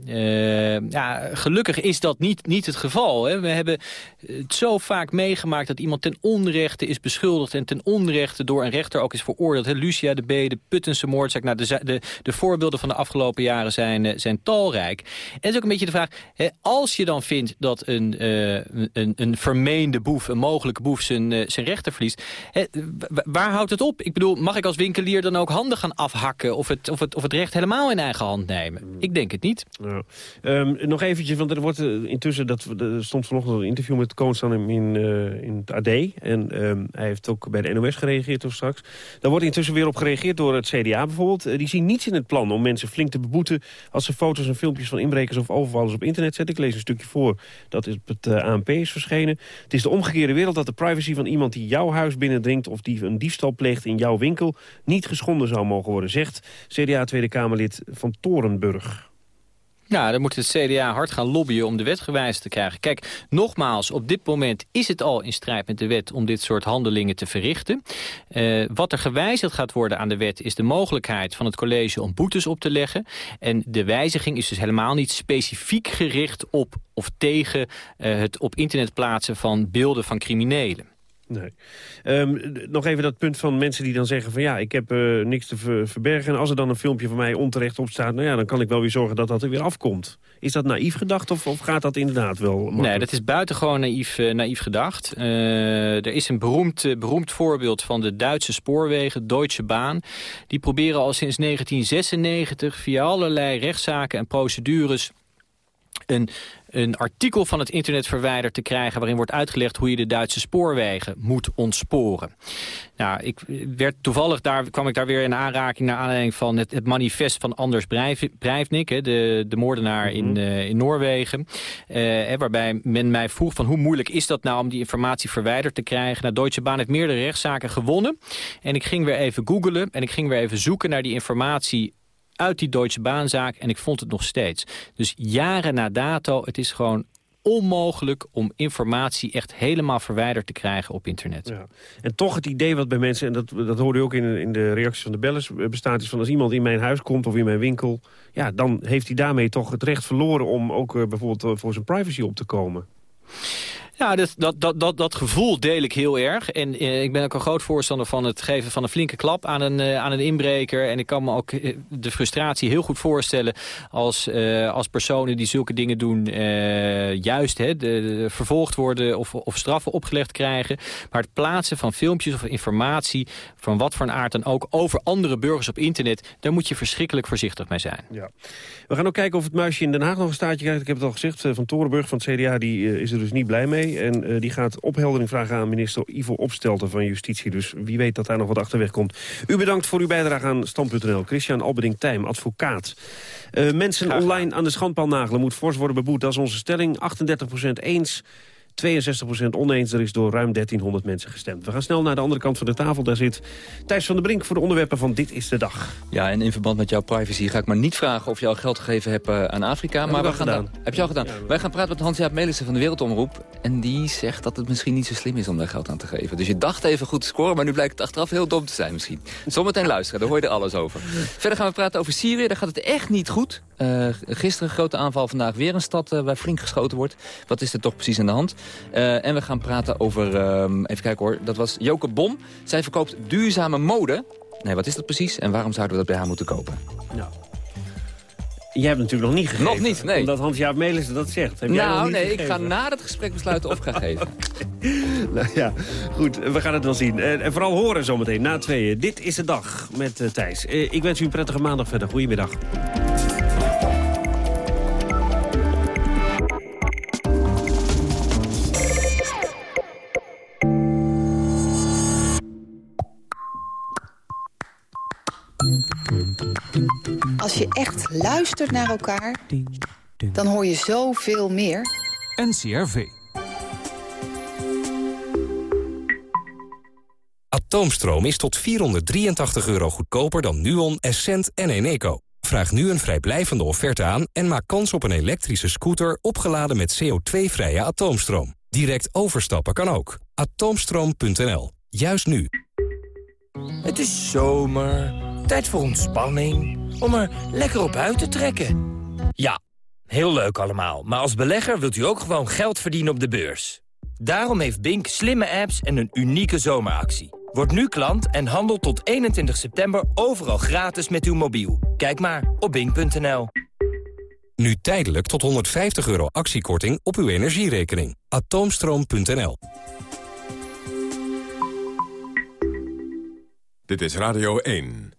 ja, gelukkig is dat niet, niet het geval. Hè. We hebben het zo vaak meegemaakt dat iemand ten onrechte is beschuldigd... en ten onrechte door een rechter ook is veroordeeld. Lucia de B, de Puttense moordzaak. Nou, de, de, de voorbeelden van de afgelopen jaren zijn, zijn talrijk. En het is ook een beetje de vraag, hè, als je dan vindt dat een, uh, een, een vermeende boef, een mogelijke boef zijn, uh, zijn rechten verliest, hè, waar houdt het op? Ik bedoel, mag ik als winkelier dan ook handen gaan afhakken of het, of het, of het recht helemaal in eigen hand nemen? Ik denk het niet. Ja. Um, nog eventjes, want er wordt uh, intussen, dat, er stond vanochtend een interview met Koonstan in, in het AD. En um, hij heeft ook bij de NOS gereageerd toen straks. Daar wordt intussen weer op gereageerd door het CDA bijvoorbeeld. die zien niets in het plan om mensen flink te beboeten als ze foto's en filmpjes van inbrekers of overvallers op internet zetten. Ik lees een stukje voor dat op het uh, ANP is verschenen. Het is de omgekeerde wereld dat de privacy van iemand die jouw huis binnendringt... of die een diefstal pleegt in jouw winkel niet geschonden zou mogen worden, zegt CDA Tweede Kamerlid van Torenburg. Nou, dan moet het CDA hard gaan lobbyen om de wet gewijzigd te krijgen. Kijk, nogmaals, op dit moment is het al in strijd met de wet om dit soort handelingen te verrichten. Uh, wat er gewijzigd gaat worden aan de wet is de mogelijkheid van het college om boetes op te leggen. En de wijziging is dus helemaal niet specifiek gericht op of tegen uh, het op internet plaatsen van beelden van criminelen. Nee. Um, nog even dat punt van mensen die dan zeggen van ja, ik heb uh, niks te ver verbergen. En als er dan een filmpje van mij onterecht op staat, nou ja, dan kan ik wel weer zorgen dat dat er weer afkomt. Is dat naïef gedacht of, of gaat dat inderdaad wel? Nee, dat is buitengewoon naïef, uh, naïef gedacht. Uh, er is een beroemd, beroemd voorbeeld van de Duitse spoorwegen, Deutsche Bahn. Die proberen al sinds 1996 via allerlei rechtszaken en procedures een een artikel van het internet verwijderd te krijgen... waarin wordt uitgelegd hoe je de Duitse spoorwegen moet ontsporen. Nou, ik werd toevallig daar, kwam ik daar weer in aanraking... naar aanleiding van het, het manifest van Anders Breivnik... de, de moordenaar in, uh, in Noorwegen. Uh, waarbij men mij vroeg van hoe moeilijk is dat nou... om die informatie verwijderd te krijgen. Nou, Deutsche Bahn heeft meerdere rechtszaken gewonnen. En ik ging weer even googlen en ik ging weer even zoeken naar die informatie uit die Deutsche Baanzaak en ik vond het nog steeds. Dus jaren na dato, het is gewoon onmogelijk om informatie echt helemaal verwijderd te krijgen op internet. En toch het idee wat bij mensen, en dat, dat hoorde u ook in, in de reacties van de bellers, eh, bestaat is van als iemand in mijn huis komt of in mijn winkel, ja, dan heeft hij daarmee toch het recht verloren om ook uh, bijvoorbeeld uh, voor zijn privacy op te komen. Ja, dat, dat, dat, dat, dat gevoel deel ik heel erg. En eh, ik ben ook een groot voorstander van het geven van een flinke klap aan een, uh, aan een inbreker. En ik kan me ook uh, de frustratie heel goed voorstellen als, als personen die zulke dingen doen... juist hè, vervolgd worden of, of straffen opgelegd krijgen. Maar het plaatsen van filmpjes of informatie van wat voor een aard dan ook... over andere burgers op internet, daar moet je verschrikkelijk voorzichtig mee zijn. Ja. We gaan ook kijken of het muisje in Den Haag nog een staartje krijgt. Ik heb het al gezegd, Van Torenburg van het CDA die, is er dus niet blij mee. En uh, die gaat opheldering vragen aan minister Ivo Opstelten van Justitie. Dus wie weet dat daar nog wat achterweg komt. U bedankt voor uw bijdrage aan Stand.nl. Christian Albeding-Tijm, advocaat. Uh, mensen online aan de schandpaal nagelen moet fors worden beboet. Dat is onze stelling. 38% eens, 62% oneens. Er is door ruim 1300 mensen gestemd. We gaan snel naar de andere kant van de tafel. Daar zit Thijs van der Brink voor de onderwerpen van Dit is de Dag. Ja, en in verband met jouw privacy ga ik maar niet vragen of je al geld gegeven hebt uh, aan Afrika. maar we gaan gedaan. heb je al gedaan? Wij gaan praten met Hans-Jaap Melissen van de Wereldomroep. En die zegt dat het misschien niet zo slim is om daar geld aan te geven. Dus je dacht even goed te scoren, maar nu blijkt het achteraf heel dom te zijn misschien. Zometeen luisteren, daar hoor je er alles over. Verder gaan we praten over Syrië. Daar gaat het echt niet goed. Uh, gisteren een grote aanval, vandaag weer een stad uh, waar flink geschoten wordt. Wat is er toch precies aan de hand? Uh, en we gaan praten over, um, even kijken hoor, dat was Joke Bom. Zij verkoopt duurzame mode. Nee, wat is dat precies en waarom zouden we dat bij haar moeten kopen? Ja. Jij hebt natuurlijk nog niet gegeven. Nog niet, nee. Omdat Hans-Jaap Melissen dat zegt. Heb jij nog nou, nee, ik ga na het gesprek besluiten of ik ga geven. Nou ja, goed, we gaan het wel zien. En, vooral horen zometeen na tweeën. Dit is de dag met eh, Thijs. Eh, ik wens u een prettige maandag verder. Goedemiddag. Als je echt luistert naar elkaar, dan hoor je zoveel meer. NCRV. Atoomstroom is tot 483 euro goedkoper dan Nuon, Essent en Eneco. Vraag nu een vrijblijvende offerte aan en maak kans op een elektrische scooter opgeladen met CO2-vrije atoomstroom. Direct overstappen kan ook. Atoomstroom.nl. Juist nu. Het is zomer, tijd voor ontspanning, om er lekker op uit te trekken. Ja, heel leuk allemaal, maar als belegger wilt u ook gewoon geld verdienen op de beurs. Daarom heeft Bink slimme apps en een unieke zomeractie. Word nu klant en handel tot 21 september overal gratis met uw mobiel. Kijk maar op bink.nl. Nu tijdelijk tot 150 euro actiekorting op uw energierekening. Atoomstroom.nl. Dit is Radio 1.